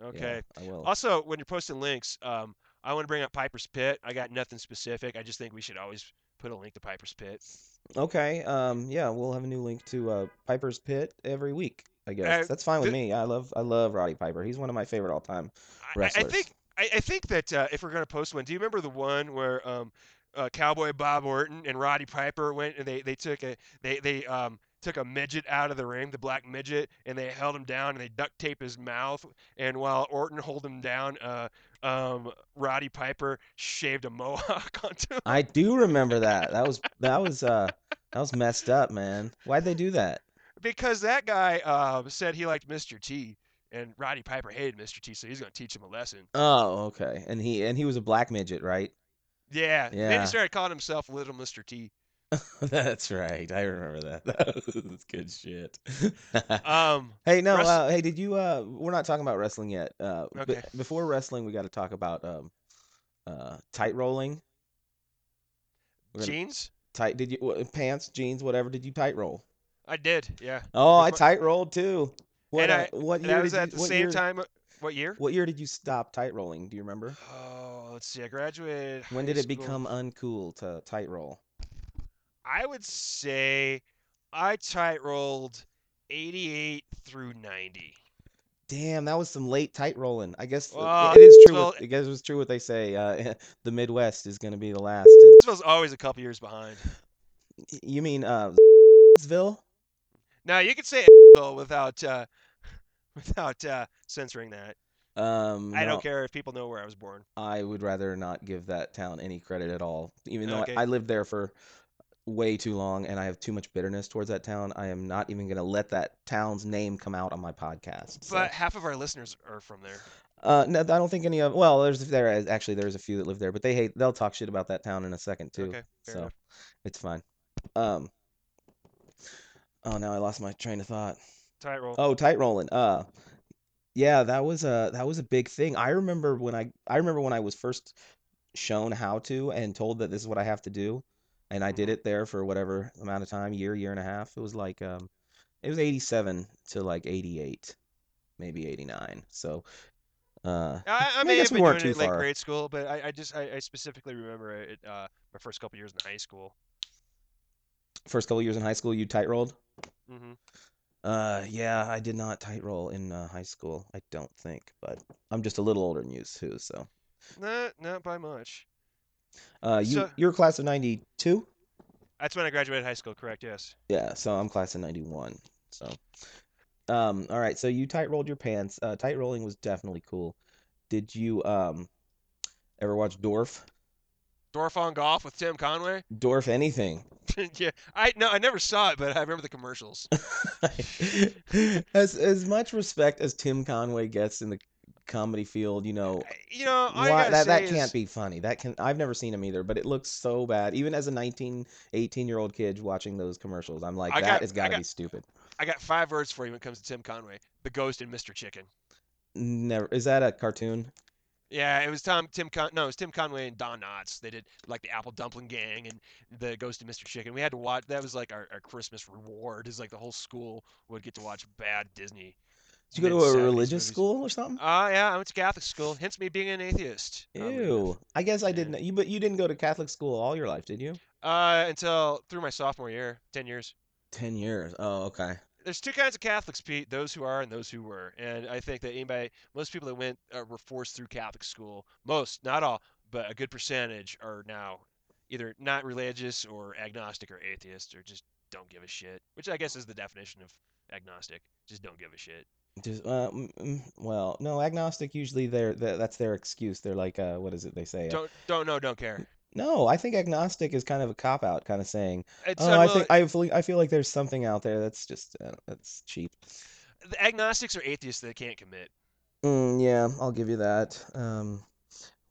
Yeah, Okay. I will. Also, when you're posting links, um, I want to bring up Piper's Pit. I got nothing specific. I just think we should always put a link to Piper's Pit. Okay. Um. Yeah, we'll have a new link to uh, Piper's Pit every week. I guess Uh, that's fine with the- me. I love I love Roddy Piper. He's one of my favorite all time. I- I, I think I, I think that uh, if we're gonna post one, do you remember the one where um, uh, Cowboy Bob Orton and Roddy Piper went and they, they took a they they um took a midget out of the ring, the black midget, and they held him down and they duct tape his mouth. And while Orton held him down, uh, um, Roddy Piper shaved a <laughs> mohawk onto him. I do remember that. That was that was uh that was messed up, man. Why'd they do that? because that guy uh, said he liked Mr. T, and Roddy Piper hated Mr. T, so he's gonna teach him a lesson. Oh, okay. And he and he was a black midget, right? Yeah. Then Yeah. he started calling himself Little Mr. T. <laughs> That's right. I remember that. <laughs> That's good shit. <laughs> Um, hey, no. Wrest- Uh, hey, did you? Uh, we're not talking about wrestling yet. Uh, b- Okay. before wrestling, we got to talk about um, uh, tight rolling. Jeans. Tight. Did you pants, jeans, whatever? Did you tight roll? I did, yeah. Oh, I tight rolled too. What And uh, I- what And year that was did at you, the what same year, time. What year? What year did you stop tight rolling? Do you remember? Oh, let's see. I graduated. When did it school- become uncool to tight roll? I would say I tight rolled 88 through 90. Damn, that was some late tight rolling. I guess Well, it is true. well- what, I guess it's true what they say. Uh, <laughs> the Midwest is going to be the last. was always a couple years behind. You mean uh? Now you could say without uh, <laughs> without uh, censoring that. Um, I no, don't care if people know where I was born. I would rather not give that town any credit at all. Even though Okay. I, I lived there for way too long and I have too much bitterness towards that town, I am not even going to let that town's name come out on my podcast. so- But half of our listeners are from there. Uh, no, I don't think any of. Well, there's there is actually there's a few that live there, but they hate. They'll talk shit about that town in a second too. Okay, fair so enough. it's fine. Um. Oh, now I lost my train of thought. Tight roll. Oh, tight rolling. Uh, yeah, that was a that was a big thing. I remember when I I remember when I was first shown how to and told that this is what I have to do, and I did Mhm. it there for whatever amount of time, year, year and a half. It was like um, it was 87 to like 88, maybe 89. So, uh, I, I I may guess have we been weren't doing it in grade school, but I, I just I, I specifically remember it uh, my first couple years in high school. first couple years in high school, you tight rolled. Mm-hmm. Uh, yeah, I did not tight roll in uh, high school. I don't think, but I'm just a little older than you too. So, Not not by much. Uh, you So- you're class of '92. That's when I graduated high school. Correct. Yes. Yeah, so I'm class of 91. So, um, all right, so you tight rolled your pants. Uh, tight rolling was definitely cool. Did you um ever watch Dorf? Dorf on golf with Tim Conway. Dorf anything? <laughs> yeah, I no, I never saw it, but I remember the commercials. <laughs> As as much respect as Tim Conway gets in the comedy field, you know, You know, I why, that that can't be funny. That can I've never seen him either, but it looks so bad. Even as a 19, 18 year old kid watching those commercials, I'm like, I that got, has gotta got- be stupid. I got five words for you when it comes to Tim Conway: the Ghost and Mr. Chicken. Never is that a cartoon? Yeah, it was Tom Tim Con no, it was Tim Conway and Don Knotts. They did like the Apple Dumpling Gang and the Ghost of Mr. Chicken. We had to watch that was like our, our Christmas reward. Is like the whole school would get to watch bad Disney. Did you go to a religious movies. school or something? Uh yeah, I went to Catholic school, hence me being an atheist. Ew. I guess I didn't. You but you didn't go to Catholic school all your life, did you? Uh until through my sophomore year, ten years. Ten years. Oh, okay. There's two kinds of Catholics, Pete. Those who are and those who were. And I think that anybody, most people that went uh, were forced through Catholic school. Most, not all, but a good percentage are now either not religious or agnostic or atheist or just don't give a shit. Which I guess is the definition of agnostic. Just don't give a shit. Just uh, mm, mm, well, no, agnostic usually they're that, that's their excuse. They're like, uh, what is it they say? Uh, Don't don't know, don't care. no, I think agnostic is kind of a cop out, kind of saying, It's oh, I think I feel I feel like there's something out there that's just uh, that's cheap. the agnostics are atheists that can't commit. Mm, yeah, I'll give you that. Um,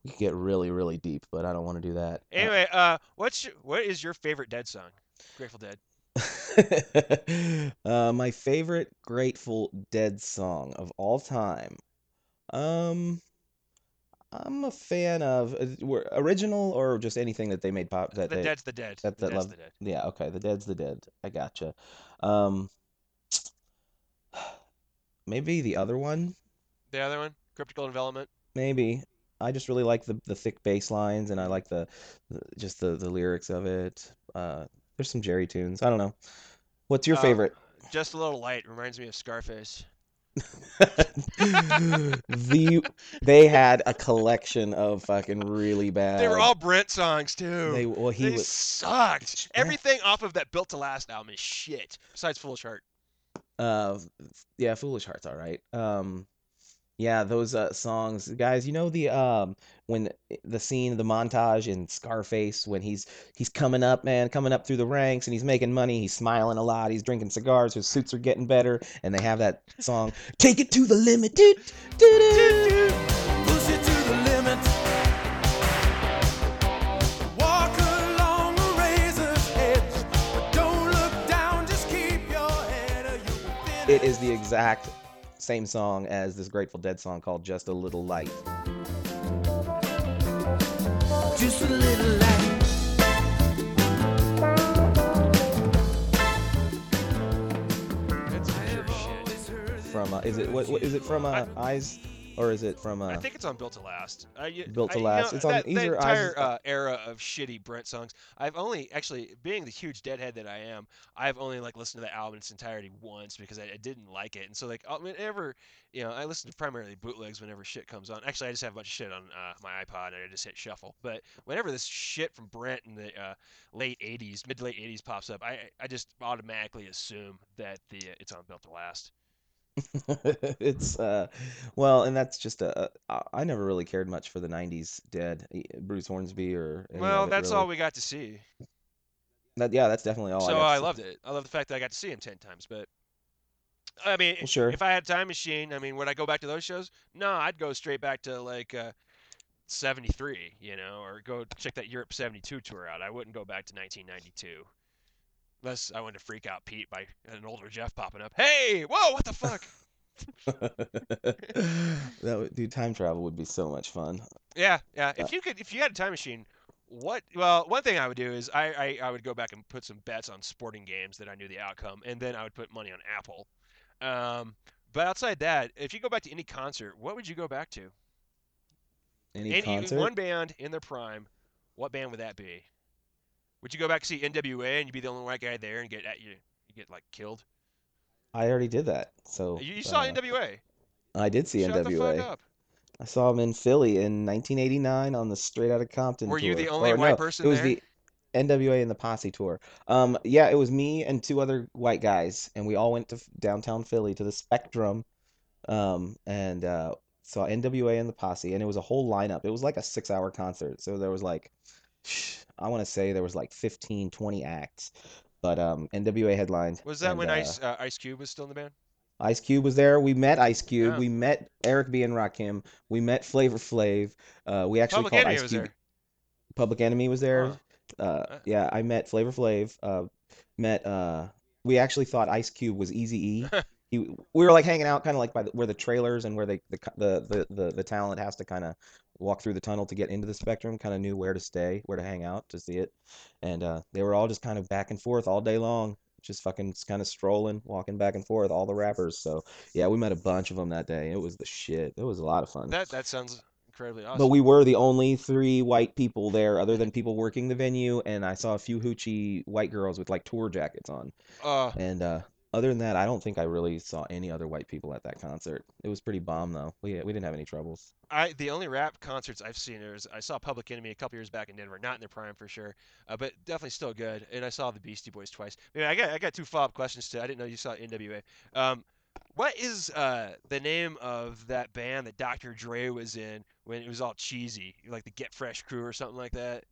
we could get really really deep, but I don't want to do that. Uh, Anyway, uh, what's your, what is your favorite Dead song? Grateful Dead. <laughs> uh, my favorite Grateful Dead song of all time. Um, I'm a fan of uh, original or just anything that they made pop that the they, Dead's the Dead. that- the that Dead's love- the Dead. yeah, okay, the Dead's the Dead. I gotcha. Um, <sighs> maybe the other one. The other one, Cryptical Envelopment. Maybe. I just really like the the thick bass lines and I like the, the just the the lyrics of it. Uh, there's some Jerry tunes. I don't know. What's your Uh, favorite? Just a little light reminds me of Scarface. <laughs> the they had a collection of fucking really bad. They were all Brent songs too. They well he They was sucked. Everything off of that Built to Last album is shit. Besides Foolish Heart. uh yeah Foolish Heart's all right. Um yeah those uh, songs guys you know the um when the scene the montage in Scarface when he's he's coming up man coming up through the ranks and he's making money he's smiling a lot he's drinking cigars his suits are getting better and they have that song take it to the limit. Push it to the limit. Walk along a razor's edge. But don't look down, just keep your head or you'll be It is the exact same song as this Grateful Dead song called Just a Little Light. Just a little light. From uh, is it what, what is it from uh, Eyes or is it from uh I think it's on Built to Last. Uh, you- Built to I- you know, Last. It's on that, either entire uh, era of shitty Brent songs. I've only actually, being the huge Deadhead that I am, I've only like listened to the album in its entirety once because I, I didn't like it. And so like uh, whenever, you know, I listen to primarily bootlegs whenever shit comes on. Actually, I just have a bunch of shit on uh, my iPod and I just hit shuffle. But whenever this shit from Brent in the uh, late '80s, mid to late '80s pops up, I I just automatically assume that the uh, it's on Built to Last. <laughs> it's uh well and that's just a, a I never really cared much for the 90s dead Bruce Hornsby or Well, that's really. all we got to see. that yeah that's definitely all so I see. loved it. I love the fact that I got to see him ten times. But I mean, Well, sure. if I had a time machine, I mean, would I go back to those shows? No, I'd go straight back to like uh, '73, you know, or go check that Europe '72 tour out. I wouldn't go back to 1992. Unless I wanted to freak out Pete by an older Jeff popping up. Hey, whoa, what the fuck? <laughs> that would, dude time travel would be so much fun Yeah, yeah. If Uh, you could, if you had a time machine, what? Well, one thing I would do is I, I, I would go back and put some bets on sporting games that I knew the outcome, and then I would put money on Apple. Um, but outside that, if you go back to any concert, what would you go back to? any Any concert one band in their prime, what band would that be? Would you go back to see NWA and you'd be the only white guy there and get at you, you get like killed? I already did that so You, you saw uh, NWA. I did see Shut the fuck NWA up. I saw him in Philly in 1989 on the Straight Outta Compton Were you tour. the only Or white no, person it was there? the NWA and the Posse tour. Um, yeah, it was me and two other white guys, and we all went to downtown Philly to the Spectrum, um, and uh, saw NWA and the Posse, and it was a whole lineup. It was like a six-hour concert, so there was like, I want to say there was like 15, 20 acts, but um, NWA headlined. Was that and, when uh, Ice uh, Ice Cube was still in the band? Ice Cube was there. We met Ice Cube. Yeah. We met Eric B. and Rakim. We met Flavor Flav. Uh, we actually Public called Enemy Ice Cube. there. Public Enemy was there. Huh. Uh, Uh. yeah, I met Flavor Flav. Uh, met. Uh, we actually thought Ice Cube was Easy E. <laughs> He, we were like hanging out, kind of like by the, where the trailers and where they, the the the the, the talent has to kind of walk through the tunnel to get into the spectrum. Kind of knew where to stay, where to hang out to see it, and uh, they were all just kind of back and forth all day long, just fucking kind of strolling, walking back and forth, all the rappers. So yeah, we met a bunch of them that day. It was the shit. It was a lot of fun. That that sounds incredibly awesome. But we were the only three white people there, other than people working the venue, and I saw a few hoochie white girls with like tour jackets on. uh, And uh, other than that, I don't think I really saw any other white people at that concert. It was pretty bomb though. We we didn't have any troubles. I the only rap concerts I've seen is I saw Public Enemy a couple years back in Denver, not in their prime for sure, uh, but definitely still good. And I saw the Beastie Boys twice. Yeah, I got I got two follow up questions to. I didn't know you saw NWA. Um, what is uh, the name of that band that Dr. Dre was in when it was all cheesy, like the Get Fresh Crew or something like that?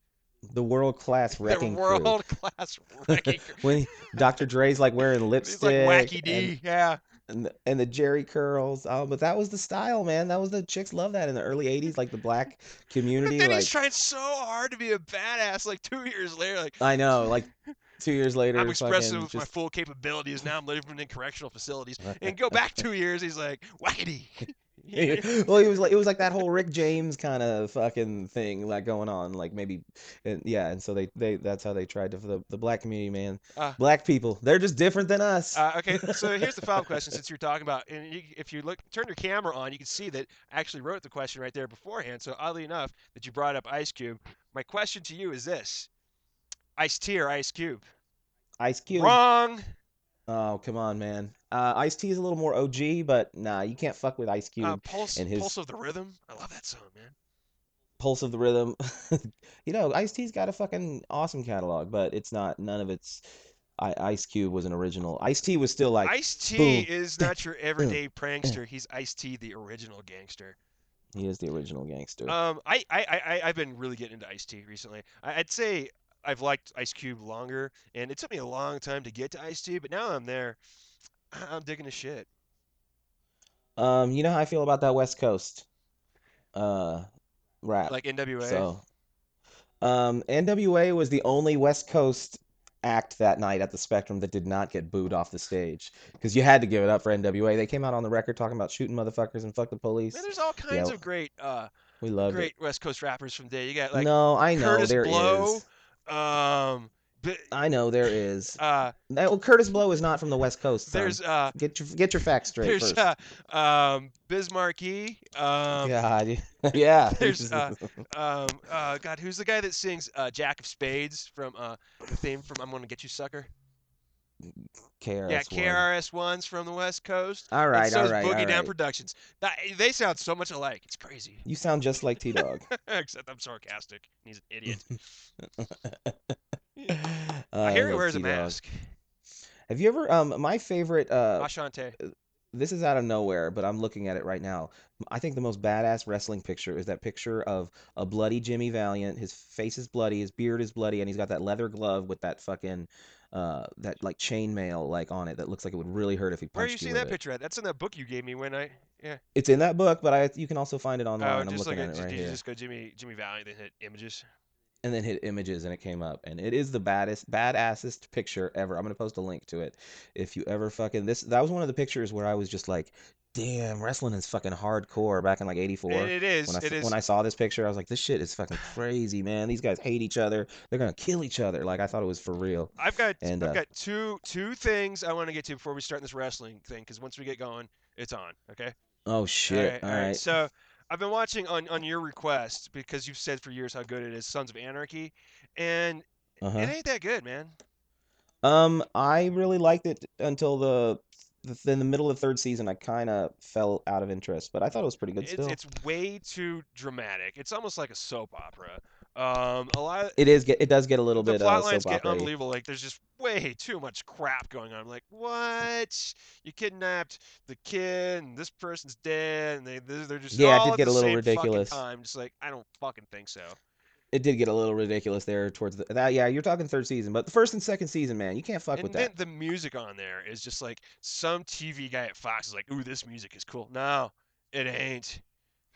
The world class <laughs> wrecking the world class <laughs> wrecking crew. when he- Dr. Dre's like wearing <laughs> He's lipstick like Wacky and, D, yeah. and the, and the Jheri curls. Oh, but that was the style, man. That was the chicks love that in the early '80s, like the black But community. then Like he's trying so hard to be a badass. Like two years later, like I know, like two years later, I'm expressing with my full capabilities. Now I'm living in correctional facilities. And go back two years, he's like, wackety. <laughs> well, he was like it was like that whole Rick James kind of fucking thing like going on, like maybe, and yeah, and so they they that's how they tried to for the the black community, man. Uh, black people, they're just different than us. Uh, okay, <laughs> so here's the follow-up question since you're talking about, and you, if you look, turn your camera on, you can see that I actually wrote the question right there beforehand. So oddly enough, that you brought up Ice Cube. My question to you is this: Ice T or Ice Cube? Ice Cube. Wrong. Oh come on, man. Uh, Ice T is a little more OG, but nah, you can't fuck with Ice Cube. Uh, Pulse, and his- Pulse of the Rhythm. I love that song, man. Pulse of the Rhythm. <laughs> you know, Ice T's got a fucking awesome catalog, but it's not none of its. I, Ice Cube was an original. Ice T was still like Ice T is <laughs> not your everyday <clears throat> prankster. He's Ice T, the original gangster. he is the original gangster. Um, I, I, I, I've been really getting into Ice T recently. I, I'd say I've liked Ice Cube longer, and it took me a long time to get to Ice Cube, but now I'm there. <clears throat> I'm digging the shit. Um, you know how I feel about that West Coast uh rap. Like NWA. So, um, NWA was the only West Coast act that night at the Spectrum that did not get booed off the stage because you had to give it up for NWA. They came out on the record talking about shooting motherfuckers and fuck the police. Man, there's all kinds Yeah. of great, uh, We love great West Coast rappers from today. You got like No, I know Kurtis there Blow, is. Um, Bi- I know there is. <laughs> uh, well, Kurtis Blow is not from the West Coast. son. there's uh, get your get your facts straight there's first. uh, um, Biz Markie. Um, God, <laughs> <laughs> yeah. there's, uh, um, uh, God, who's the guy that sings uh, Jack of Spades from uh, the theme from I'm Gonna Get You, Sucker? KRS yeah, KRS One's from the West Coast. All right, and right, so all is Boogie all Down right. Productions. They sound so much alike. It's crazy. You sound just like T Dog. <laughs> Except I'm sarcastic. He's an idiot. <laughs> Uh, I hear he wears a T-Dog. mask. Have you ever? Um, my favorite. Uh, Ashante. this is out of nowhere, but I'm looking at it right now. I think the most badass wrestling picture is that picture of a bloody Jimmy Valiant. His face is bloody, his beard is bloody, and he's got that leather glove with that fucking, uh, that like chainmail like on it that looks like it would really hurt if he Where punched you you seeing that it. picture at? That's in that book you gave me when I. Yeah. It's in that book, but I you can also find it online. Oh, I'm just looking like a, at it right did you here. just go Jimmy Jimmy Valley then hit images? and then hit images and it came up and it is the baddest badassest picture ever i'm gonna post a link to it if you ever fucking this that was one of the pictures where i was just like damn wrestling is fucking hardcore back in like 84 It, it is. when I, it is. when I saw this picture i was like this shit is fucking crazy man these guys hate each other they're gonna kill each other like i thought it was for real I've got and, I've uh, got two two things I want to get to before we start this wrestling thing because once we get going, it's on. Okay. oh shit right, all all right So I've been watching on on your request because you've said for years how good it is, Sons of Anarchy, and uh-huh it ain't that good, man. um i really liked it until the, the in the middle of the third season i kind of fell out of interest but i thought it was pretty good It's still it's way too dramatic. It's almost like a soap opera. Um, a lot. Of, it is it does get a little the bit plot uh, lines get unbelievable. Like there's just way too much crap going on. I'm like, what? You kidnapped the kid, and this person's dead, and they they're just Yeah, it all did at get the a little ridiculous. Time, just like I don't fucking think so. It did get a little ridiculous there towards the that yeah you're talking third season but the first and second season man you can't fuck and with then that the music on there is just like some TV guy at Fox is like, ooh, this music is cool. No, it ain't.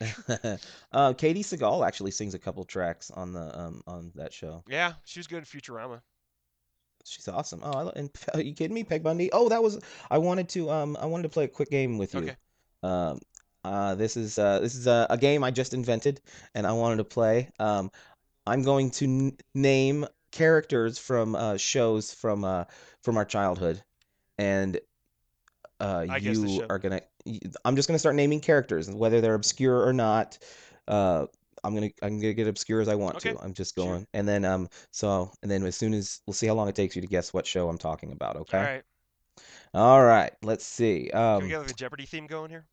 <laughs> uh Katey Sagal actually sings a couple tracks on the um on that show Yeah, she was good in Futurama. she's awesome oh I, and are you kidding me peg bundy oh that was i wanted to um i wanted to play a quick game with you Okay. um uh this is uh this is a, a game i just invented and i wanted to play um i'm going to n- name characters from uh shows from uh from our childhood and uh I guess the you show. are gonna i'm just gonna start naming characters whether they're obscure or not uh i'm gonna i'm gonna get obscure as i want Okay, to i'm just sure. going and then um so and then as soon as we'll see how long it takes you to guess what show i'm talking about okay All right. all right let's see Can um we get like a Jeopardy theme going here?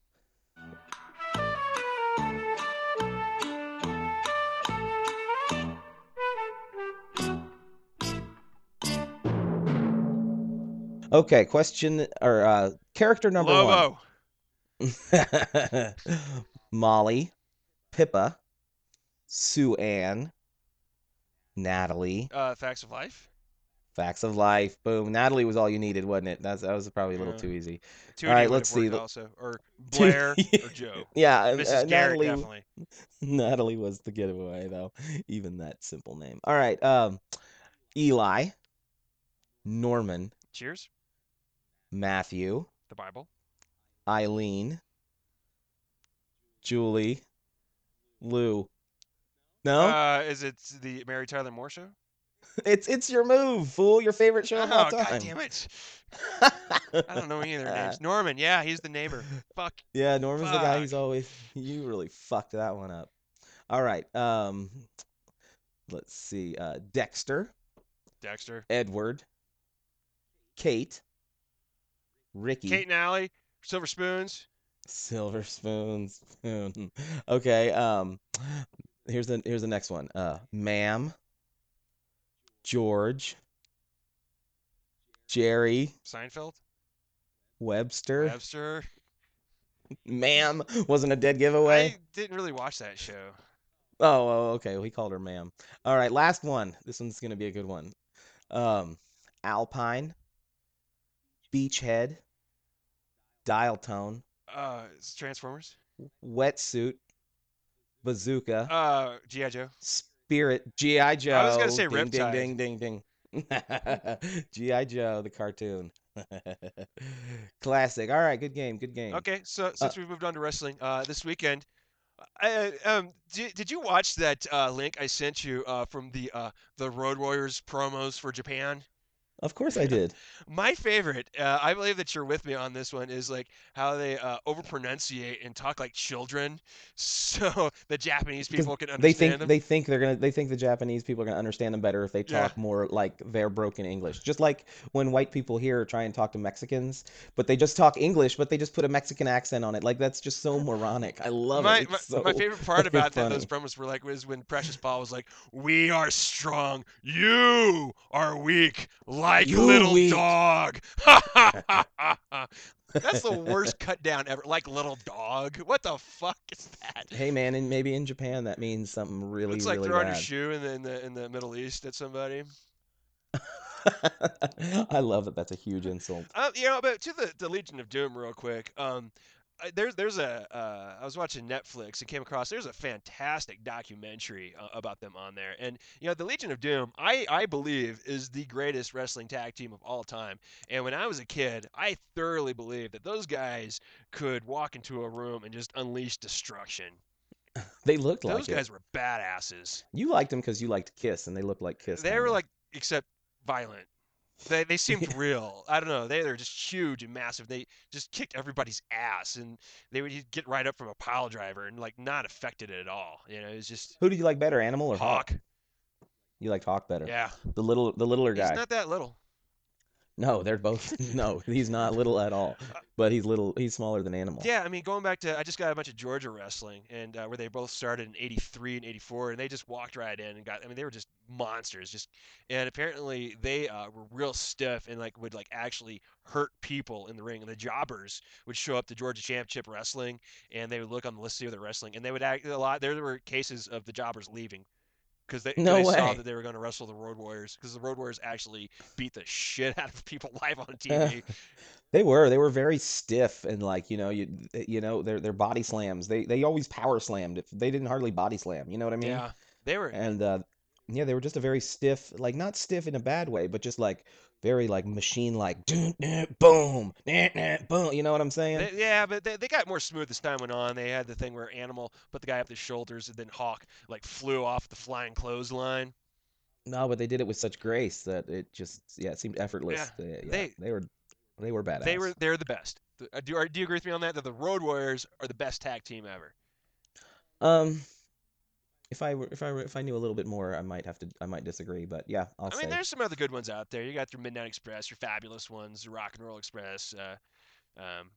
Okay question or uh character number one <laughs> Molly, Pippa, Sue Ann, Natalie, Uh, Facts of Life. Facts of Life. Boom. Natalie was all you needed, wasn't it? That's that was probably a little Yeah. too easy. Two All right, let's see Also, or <laughs> Blair or Joe. Yeah, uh, Mrs. uh, Garrett Natalie. definitely. <laughs> Natalie was the giveaway though. Even that simple name. All right. Um, Eli, Norman, Cheers. Matthew, The Bible. Eileen, Julie, Lou. No, Uh, is it the Mary Tyler Moore show? <laughs> it's it's your move, fool. Your favorite show Oh, of all God time. damn it. I don't know any of their names. <laughs> Norman, yeah, he's the neighbor. Fuck. Yeah, Norman's the guy who's Fuck. always you really fucked that one up. All right. Um let's see. Uh Dexter, Dexter. Edward, Kate, Ricky, Kate and Allie. Silver Spoons. Silver Spoons. Spoon. <laughs> Okay, um here's the here's the next one. Uh Ma'am, George, Jerry, Seinfeld. Webster. Webster. Ma'am wasn't a dead giveaway. I didn't really watch that show. Oh, oh, okay. We called her ma'am. All right, last one. This one's gonna be a good one. Um, Alpine, Beachhead, Dial Tone, Uh, it's Transformers. Wetsuit, Bazooka, Uh, G.I. Joe. Spirit, GI Joe. I was gonna say ding, ding, Riptide. ding, ding, <laughs> ding. GI Joe, the cartoon. <laughs> Classic. All right, good game, good game. Okay, so since we've moved on to wrestling, uh, this weekend, Uh, um, did, did you watch that uh, link I sent you uh, from the uh, the Road Warriors promos for Japan? Of course I did. My favorite, uh, I believe that you're with me on this one, is like how they uh, overpronunciate and talk like children, <laughs> so the Japanese people can they understand think them. they think they're gonna they think the Japanese people are gonna understand them better if they Yeah. talk more like their broken English. Just like when white people here try and talk to Mexicans, but they just talk English, but they just put a Mexican accent on it. Like that's just so moronic. I love my, it. my, so my favorite part <laughs> about that, those promos were like was when Precious Paul was like, "We are strong, you are weak, like You little weak." dog." <laughs> That's the worst <laughs> cut down ever. Like little dog. What the fuck is that? Hey man, and maybe in Japan that means something really it's like really throwing your shoe in the, in the in the Middle East at somebody. <laughs> I love that. That's a huge insult. Uh, you know, but to the, the Legion of Doom, real quick. Um, there's there's a uh, I was watching Netflix and came across there's a fantastic documentary uh, about them on there, and you know the Legion of Doom I I believe is the greatest wrestling tag team of all time. And when I was a kid, I thoroughly believed that those guys could walk into a room and just unleash destruction. <laughs> They looked Those like it. guys were badasses. You liked them because you liked Kiss, and they looked like Kiss. They were like except violent. They they seemed real. I don't know. They they're just huge and massive. They just kicked everybody's ass, and they would get right up from a pile driver and like not affected it at all. You know, it's just Who did you like better, Animal or Hawk? Hawk. You liked Hawk better. Yeah, The little, the littler he's guy. not that little. No, they're both. <laughs> No, he's not little at all. But he's little. He's smaller than Animal. Yeah, I mean, going back to I just got a bunch of Georgia wrestling, and uh, where they both started in '83 and '84, and they just walked right in and got. I mean, they were just monsters. Just and apparently they uh, were real stiff and like would like actually hurt people in the ring. And the jobbers would show up to Georgia Championship Wrestling, and they would look on the list see their wrestling, and they would act a lot. There were cases of the jobbers leaving. Because they, No they saw that they were going to wrestle the Road Warriors. Because the Road Warriors actually beat the shit <laughs> out of people live on TV. <laughs> They were. They were very stiff and like you know you you know their their body slams. They they always power slammed. If they didn't hardly body slam, you know what I mean? yeah, they were. And uh, yeah, they were just a very stiff, like not stiff in a bad way, but just like very like machine like boom, boom. You know what I'm saying? Yeah, but they, they got more smooth as time went on. They had the thing where Animal put the guy up the shoulders, and then Hawk like flew off the flying clothesline. No, but they did it with such grace that it just yeah, it seemed effortless. Yeah, They, yeah, they- they were they were badass. They were they're the best. Uh, Do, are, do you agree with me on that? That the Road Warriors are the best tag team ever. Um, if I were if I were if I knew a little bit more, I might have to I might disagree, but yeah, I'll I say mean, there's some other good ones out there. You got your Midnight Express, your fabulous ones, your Rock and Roll Express. Uh, um,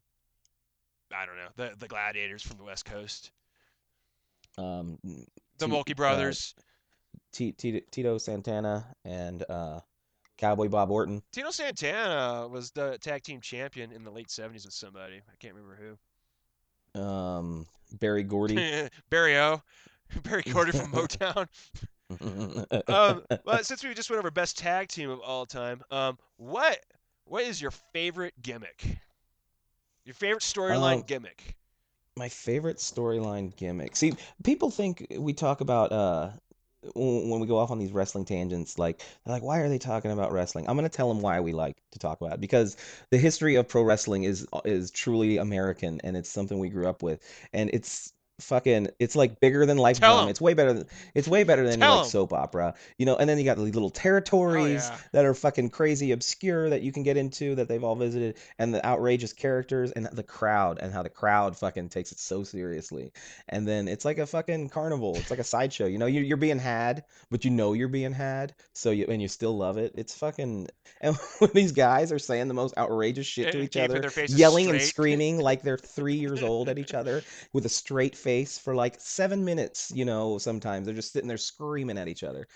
I don't know the the Gladiators from the West Coast, um the T- Mulkey uh, Brothers. T- T- Tito Santana and uh Cowboy Bob Orton. Tito Santana was the tag team champion in the late '70s with somebody. I can't remember who. Um, Barry Gordy. <laughs> Barry O. <laughs> Barry <laughs> Gordy from Motown. <laughs> Um, well, since we just went over best tag team of all time, um, what what is your favorite gimmick? Your favorite storyline Um, gimmick? My favorite storyline gimmick. See, people think we talk about uh when we go off on these wrestling tangents, like they're like, why are they talking about wrestling? I'm gonna tell them why we like to talk about it because the history of pro wrestling is is truly American and it's something we grew up with, and it's fucking it's like bigger than life Tell drama. It's way better than it's way better than like soap opera, you know. And then you got the little oh, territories yeah. that are fucking crazy obscure that you can get into that they've all visited, and the outrageous characters and the crowd and how the crowd fucking takes it so seriously. And then it's like a fucking carnival. It's like a sideshow. You know, you, you're being had, but you know you're being had. So you and you still love it. It's fucking. <laughs> And when these guys are saying the most outrageous shit eh, to eh, each eh, other, their faces yelling and screaming <laughs> like they're three years old at each other <laughs> with a straight face for like seven minutes. You know, sometimes they're just sitting there screaming at each other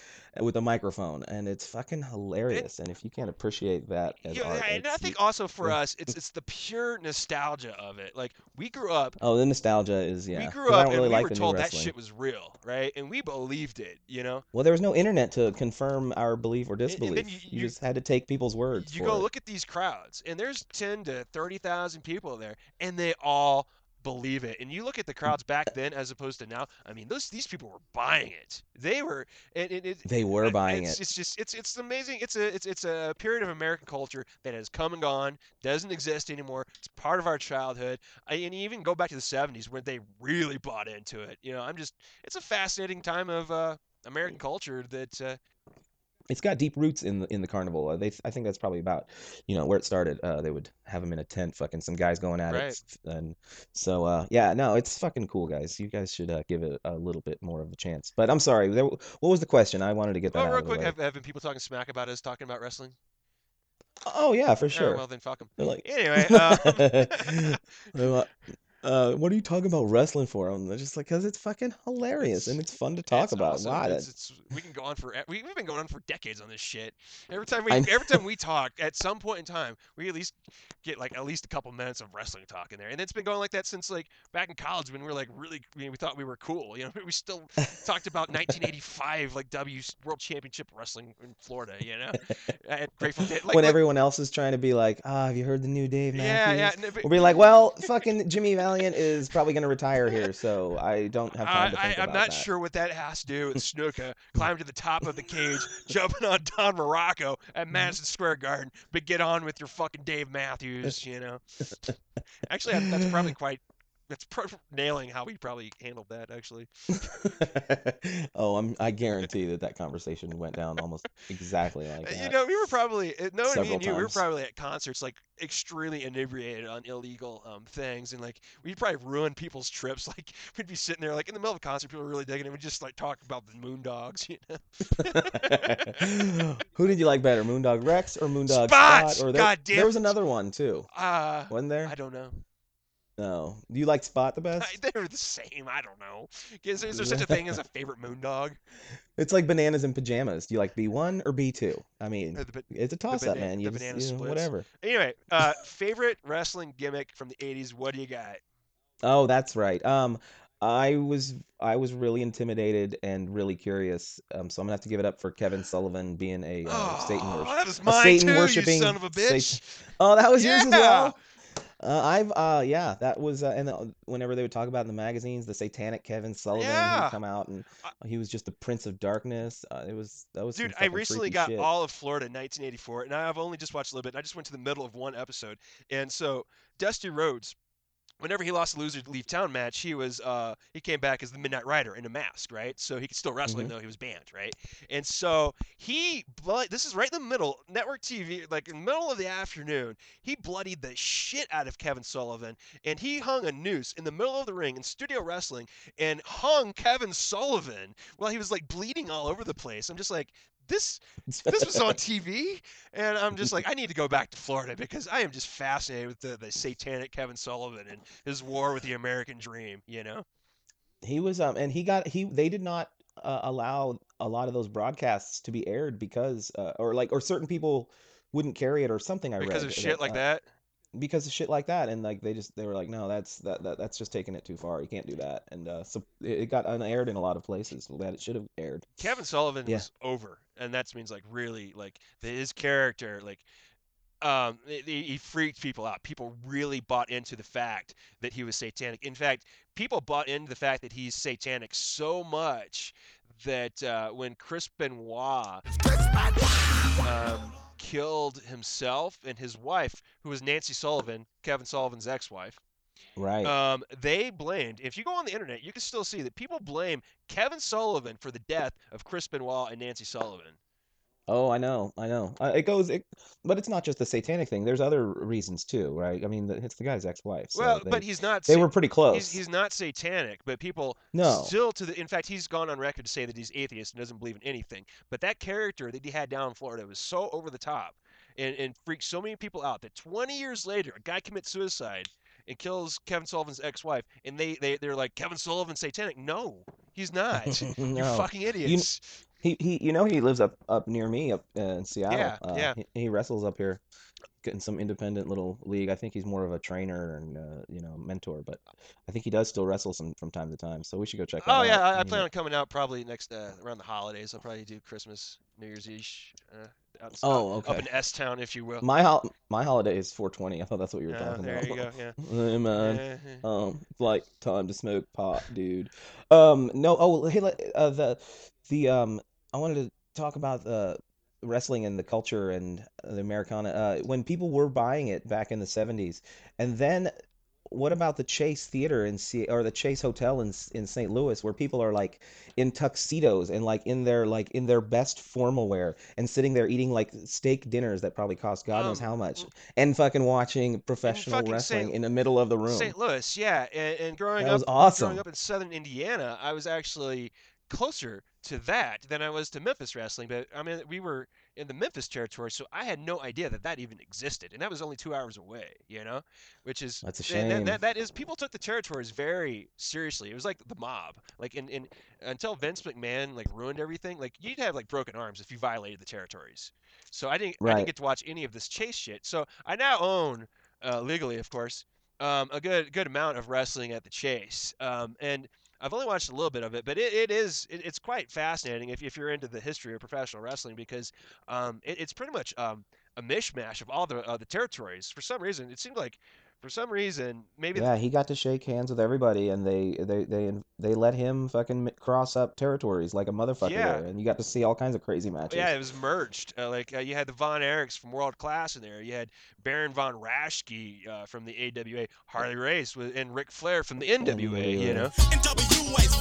uh, with a microphone, and it's fucking hilarious. And if you can't appreciate that as Yeah, art, and I think also for us, it's it's the pure nostalgia of it. Like we grew up, Oh, the nostalgia is yeah. we grew up, really and we like were told that shit was real, right? And we believed it. You know, Well, there was no internet to confirm our belief or and then disbelief. you- you, you- just had to take people's words you go it. look at these crowds, and there's ten to thirty thousand people there, and they all believe it. And you look at the crowds back then as opposed to now. I mean, those these people were buying it. They were, and it, it, They were buying it's, it. It's just it's it's amazing. It's a it's it's a period of American culture that has come and gone, doesn't exist anymore. It's part of our childhood. I, and you even go back to the '70s when they really bought into it. You know, I'm just it's a fascinating time of uh, American culture that uh, It's got deep roots in the in the carnival. Uh, they, I think that's probably about, you know, where it started. Uh, they would have them in a tent, fucking some guys going at Right. it, and so uh, yeah, no, it's fucking cool, guys. You guys should uh, give it a little bit more of a chance. But I'm sorry, there, what was the question? I wanted to get that well, out real of the quick, have, have been people talking smack about us talking about wrestling? Oh yeah, for sure. well, then fuck them. They're like, Anyway, <laughs> um, uh, what are you talking about wrestling for? I'm just like, because it's fucking hilarious and it's fun to talk It's about. awesome. It's, it's, we can go on for we- we've been going on for decades on this shit. Every time we every time <laughs> we talk, at some point in time, we at least get like at least a couple minutes of wrestling talk in there, and it's been going like that since like back in college when we were like really I mean, we thought we were cool. You know, <laughs> we still talked about 1985 like W World Championship Wrestling in Florida. You know, <laughs> at Grateful Dead. Like, when like- everyone else is trying to be like, ah, have you heard the new Dave Matthews? yeah. no, but- We'll be like, well, fucking Jimmy Valiant is probably going to retire here, so I don't have I, time to I, think I'm about not that. sure what that has to do with Snuka uh, climbing to the top of the cage, <laughs> jumping on Don Muraco at mm-hmm. Madison Square Garden, but get on with your fucking Dave Matthews, you know. <laughs> Actually, that's probably quite. That's pro- nailing how he probably handled that. Actually, <laughs> oh, I'm, I guarantee that that conversation went down almost exactly <laughs> like that. you know, we were probably no, knowing me and you, we were probably at concerts like extremely inebriated on illegal um, things, and like we'd probably ruin people's trips. <laughs> Like we'd be sitting there like in the middle of a concert, people were really digging it. We'd just like talk about the Moondogs, you know. Who did you like better, Moondog Rex or Moondog Spot! Spot? Or there, God damn there was another one too, Uh, wasn't there? I don't know. No. Do you like Spot the <laughs> best? They're the same. I don't know. Is, is there such a thing as a favorite moondog? <laughs> It's like bananas and pajamas. Do you like B1 or B2? I mean, Uh, ba- it's a toss up, man. the just, banana you know, whatever. Anyway, <laughs> uh, favorite wrestling gimmick from the '80s. What do you got? Oh, that's right. Um, I was I was really intimidated and really curious. Um, so I'm gonna have to give it up for Kevin Sullivan being a uh, Satan <gasps> oh, was mine Satan too, worshiping you son of a bitch. Satan- Oh, that was yours as well. Uh, I've uh yeah, that was uh, and uh, whenever they would talk about in the magazines, the satanic Kevin Sullivan Yeah. would come out and he was just the Prince of Darkness. Uh, it was that was Dude, I recently got shit. all of Florida in 1984, and I've only just watched a little bit. And I just went to the middle of one episode, and so Dusty Rhodes, whenever he lost the loser to leave town match, he was uh he came back as the Midnight Rider in a mask, right? So he could still wrestle even though he was banned, right? And so he blood. This is right in the middle, network TV, like in the middle of the afternoon. He bloodied the shit out of Kevin Sullivan, and he hung a noose in the middle of the ring in studio wrestling, and hung Kevin Sullivan while he was like bleeding all over the place. I'm just like. This <laughs> this was on TV, and I'm just like, I need to go back to Florida because I am just fascinated with the, the satanic Kevin Sullivan and his war with the American dream. You know, He was um and he got he they did not uh, allow a lot of those broadcasts to be aired because uh, or like or certain people wouldn't carry it or something I because read of shit like uh, that. Because of shit like that and like they just they were like no that's that, that that's just taking it too far you can't do that and uh so it got unaired in a lot of places that it should have aired Kevin Sullivan Yeah. was over, and that means like really like his character like. Um, he, he freaked people out. People really bought into the fact that he was satanic. In fact, people bought into the fact that he's satanic so much that uh, when Chris Benoit um, killed himself and his wife, who was Nancy Sullivan, Kevin Sullivan's ex-wife, right um, they blamed. If you go on the internet, you can still see that people blame Kevin Sullivan for the death of Chris Benoit and Nancy Sullivan. Oh i know i know uh, it goes it, but it's not just the satanic thing there's other reasons too right i mean the, it's the guy's ex-wife so well, they, but he's not. they sa- were pretty close He's, he's not satanic, but people no still to the. In fact, he's gone on record to say that he's atheist and doesn't believe in anything. But that character that he had down in Florida was so over the top, and, and freaked so many people out that 20 years later, a guy commits suicide and kills Kevin Sullivan's ex-wife, and they they they're like Kevin Sullivan satanic? No, he's not. <laughs> You no fucking idiots. He, he you know he lives up up near me up uh, in seattle Yeah, uh, yeah. he, he wrestles up here getting some independent little league i think he's more of a trainer and uh, you know mentor but i think he does still wrestle some from time to time so we should go check Oh out yeah, I, I plan on coming out probably next uh, around the holidays. I'll probably do Christmas, New Year's Eve. Uh, out in, Oh, up in S Town, if you will. My hol- my holiday is 420. I thought that's what you were Uh, talking there about. you go. <laughs> Yeah. Hey, man. Um, it's like time to smoke pot, dude. Um, no. Oh, hey, uh, the the um, I wanted to talk about the wrestling and the culture and the Americana. Uh, when people were buying it back in the 70s, and then what about the Chase Theater in C or the Chase Hotel in in St. Louis, where people are like in tuxedos and like in their like in their best formal wear and sitting there eating like steak dinners that probably cost God knows Um, how much, and fucking watching professional fucking wrestling St. in the middle of the room. St. Louis, yeah, and, and growing That up, was awesome. growing up in southern Indiana, I was actually closer to that than I was to Memphis wrestling. But I mean, we were in the Memphis territory, so I had no idea that that even existed, and that was only two hours away. You know, which is That's a and that- shame. That, that is people took the territories very seriously. It was like the mob. Like in, in until Vince McMahon like ruined everything. Like you'd have like broken arms if you violated the territories. So I didn't I didn't get to watch any of this chase shit. So I now own uh, legally, of course, um, a good good amount of wrestling at the Chase, um, and I've only watched a little bit of it, but it, it is it, it's quite fascinating if, if you're into the history of professional wrestling because um, it, it's pretty much um, a mishmash of all the uh, the territories. For some reason, it seemed like for some reason maybe Yeah, he got to shake hands with everybody, and they they they they let him fucking cross up territories like a motherfucker Yeah. there, and you got to see all kinds of crazy matches. Yeah, it was merged. Uh, like uh, you had the Von Erichs from World Class in there. You had Baron Von Raschke uh, from the AWA, Harley Race, with, and Ric Flair from the NWA. You know. NWA's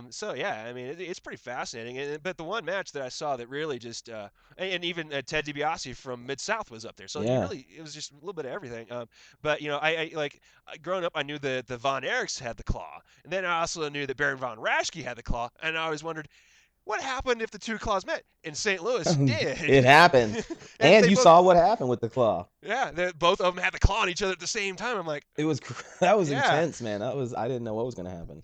Um, so yeah, I mean, it, it's pretty fascinating. And, but the one match that I saw that really just, uh, and, and even uh, Ted DiBiase from Mid South was up there. So it Yeah. really, it was just a little bit of everything. Um, but you know, I, I like uh, growing up, I knew that the Von Erichs had the claw, and then I also knew that Baron Von Raschke had the claw, and I always wondered. What happened if the two claws met? In St. Louis, <laughs> did. It <laughs> happened, and they you both- saw what happened with the claw. Yeah, both of them had the claw on each other at the same time. I'm like, It was <laughs> that was Yeah. intense, man. That was I didn't know what was gonna happen.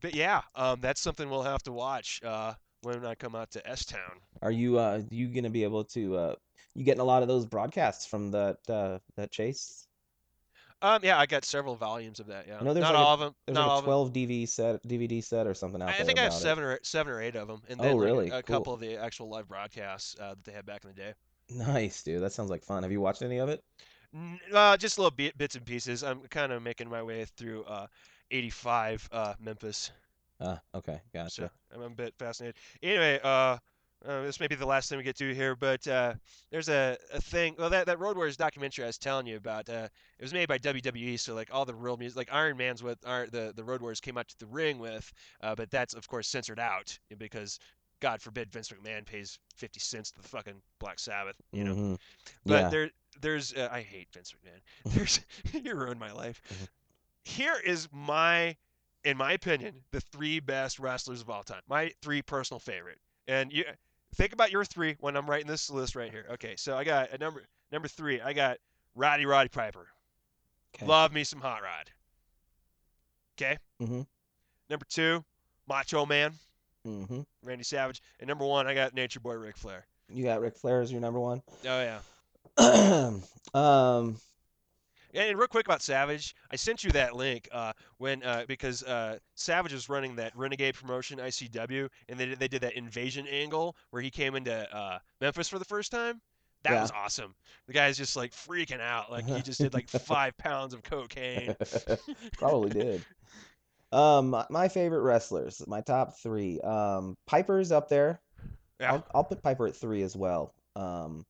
But yeah, um, that's something we'll have to watch uh, when I come out to S Town. Are you uh you gonna be able to uh you getting a lot of those broadcasts from that uh that chase? Um, yeah, I got several volumes of that. Yeah, know there's not like a- of them. There's Not like a. 12 DVD set DVD set or something out I, I think I have about it. seven or seven or eight of them, and Oh, then like, a Cool. couple of the actual live broadcasts uh, that they had back in the day. Nice, dude. That sounds like fun. Have you watched any of it? Uh, just little bits and pieces. I'm kind of making my way through uh, 85 uh, Memphis, Ah, okay, gotcha. so I'm a bit fascinated. Anyway, uh, uh, this may be the last thing we get to here, but uh, there's a, a thing. Well, that, that Road Warriors documentary I was telling you about, uh, it was made by WWE, so like all the real music, like Iron Man's what the the Road Warriors came out to the ring with, uh, but that's of course censored out because God forbid Vince McMahon pays 50 cents to the fucking Black Sabbath, you know. Mhm. But yeah. there, there's, uh, I hate Vince McMahon. <laughs> There's, <laughs> you ruined my life. Here is my, in my opinion, the three best wrestlers of all time. My three personal favorite. And you think about your three when I'm writing this list right here. Okay, so I got a number number three. I got Roddy Roddy Piper. 'Kay. Love me some Hot Rod. Okay. Mhm. Number two, Macho Man, Mhm. Randy Savage, and number one, I got Nature Boy Ric Flair. You got Ric Flair as your number one. Oh yeah. <clears throat> um, and real quick about Savage, I sent you that link uh, when uh, because uh, Savage was running that Renegade promotion ICW, and they did, they did that invasion angle where he came into uh, Memphis for the first time. That Yeah. was awesome. The guy's just like freaking out, like he just did like <laughs> five pounds of cocaine. <laughs> probably did. <laughs> Um, my- my favorite wrestlers, my top three. Um, Piper's up there. Yeah. I'll, I'll put Piper at three as well. Um,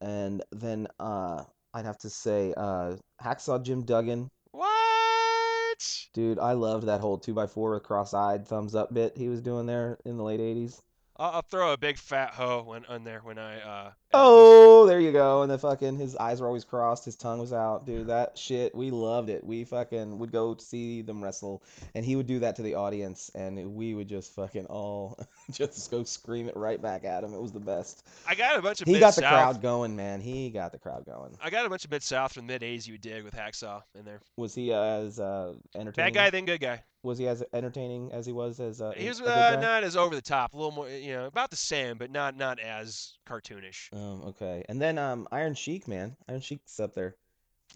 and then uh, I'd have to say uh, Hacksaw Jim Duggan. What? Dude, I loved that whole two by four with cross-eyed thumbs up bit he was doing there in the late '80s. I'll, I'll throw a big fat hoe when on there when I. Uh, Oh, there you And the fucking his eyes were always crossed, his tongue was out. Dude, that shit, we loved it. We fucking would go see them wrestle, and he would do that to the audience, and we would just fucking all <laughs> just go scream it right back at him. It was the best. I got a bunch of He got the crowd going, man. He got the crowd going. I got a bunch of mid south from mid '80s you dig with Hacksaw in there. Was he uh, as uh, entertaining? Bad guy, then good guy. Was he as entertaining as he was as uh, He was uh, not as over the top, a little more, you know, about the same, but not not as cartoonish. Um, okay. And then um, Iron Sheik, man. Iron Sheik's up there.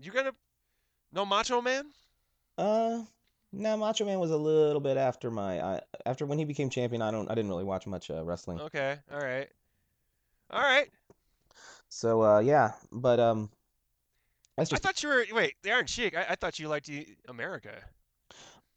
You gonna no Macho Man? Uh, no, Macho Man was a little bit after my I, after when he became champion. I don't I didn't really watch much uh, wrestling. Okay, all right. All right. So uh, yeah, but um, that's I thought you were wait the Iron Sheik. I, I thought you liked America.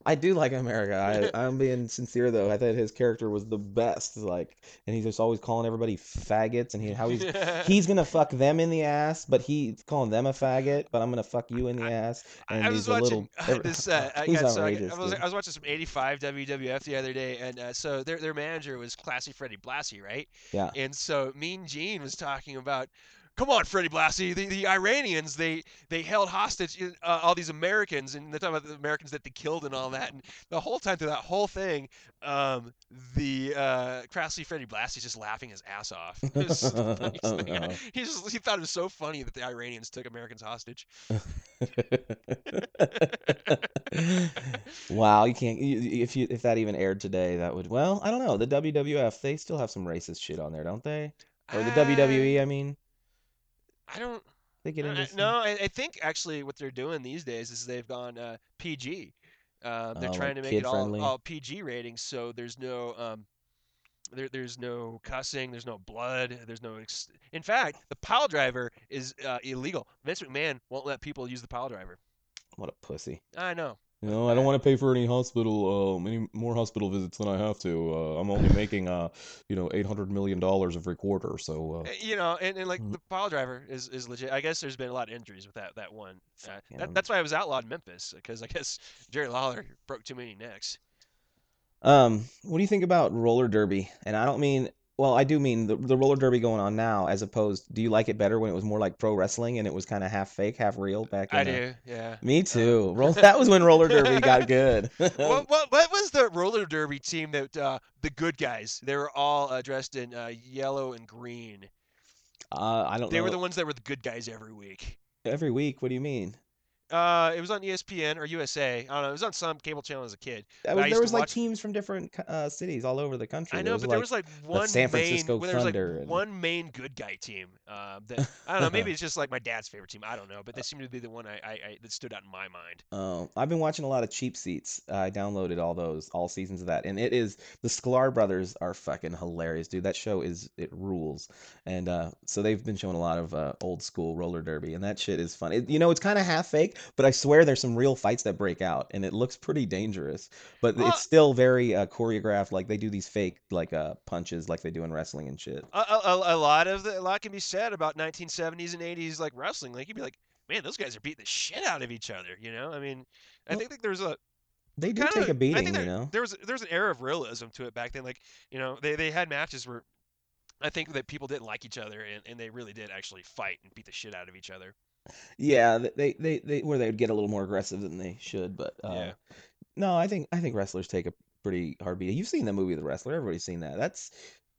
I do like America. I, <laughs> I'm being sincere though. I thought his character was the best. Like, and he's just always calling everybody faggots, and he how he's <laughs> he's gonna fuck them in the ass, but he's calling them a faggot. But I'm gonna fuck you in the ass. I- And I he's was a watching <laughs> little. uh, this. Uh, I, got, so. I was. I was watching some '85 WWF the other day, and uh, so their their manager was Classy Freddie Blassie, right? Yeah. And so Mean Gene was talking about, come on, Freddie Blassie, the, the Iranians they they held hostage uh, all these Americans, and they're talking about the Americans that they killed and all that, and the whole time through that whole thing, um, the uh, Classy Freddie Blassie's just laughing his ass off. <laughs> It was the funniest thing. He just he thought it was so funny that the Iranians took Americans hostage. <laughs> wow, you can't. You, if you if that even aired today, that would. Well, I don't know. The WWF they still have some racist shit on there, don't they? Or the WWE, I mean, I don't. they get I- into. I- some- no, I, I think actually what they're doing these days is they've gone uh, PG. Uh, they're Oh, trying like to make it all, all PG ratings, so there's no um, there, there's no cussing, there's no blood, there's no. Ex- In fact, the pile driver is uh, illegal. Vince McMahon won't let people use the pile driver. What a pussy. I know. You know, I don't want to pay for any hospital, um, any more hospital visits than I have to. Uh, I'm only making, uh, you know, eight hundred million dollars every quarter. So, Uh, uh, You know, and, and like Mm. the pile driver is, is legit. I guess there's been a lot of injuries with that that one. Uh, Fucking- that, that's why I was outlawed in Memphis because I guess <laughs> Jerry Lawler broke too many necks. Um, what do you think about roller derby? And I don't mean, well, I do mean the, the roller derby going on now, as opposed. Do you like it better when it was more like pro wrestling and it was kind of half fake, half real back in I the- do, yeah. Me too. <laughs> Roll. That was when roller derby got good. <laughs> what, <laughs> what what was the roller derby team that uh, the good guys? They were all uh, dressed in uh, yellow and green. Uh, I don't They know. were the ones that were the good guys every week. Every week. What do you mean? Uh, it was on ESPN or USA. I don't know. It was on some cable channel as a kid. Was, there was like watch- teams from different uh, cities all over the country. I There know, was but like, there was like one San main. Francisco well, there was like and- one main good guy team. Uh, that I don't know. Maybe it's <laughs> just like my dad's favorite team. I don't know, but they seemed to be the one I, I, I that stood out in my mind. Oh, I've been watching a lot of Cheap Seats. I downloaded all those, all seasons of that, and it is the Sklar brothers are fucking hilarious, dude. That show is it rules, and uh, so they've been showing a lot of uh, old school roller derby, and that shit is fun. It, you know, it's kind of half fake, but I swear there's some real fights that break out, and it looks pretty dangerous. But Uh, it's still very uh, choreographed. Like they do these fake like uh, punches, like they do in wrestling and shit. A, a, a- lot of the, a lot can be said about 1970s and 80s like wrestling. Like you'd be like, man, those guys are beating the shit out of each other. You know, I mean, I Well, think, think there's a They do take a beating, think you know. there was there was an air of realism to it back then. Like you know, they they had matches where I think that people didn't like each other and, and they really did actually fight and beat the shit out of each other. Yeah, they they they where they would get a little more aggressive than they should, but uh, Yeah. no, I think I think wrestlers take a pretty hard beating. You've seen the movie The Wrestler. Everybody's seen that. That's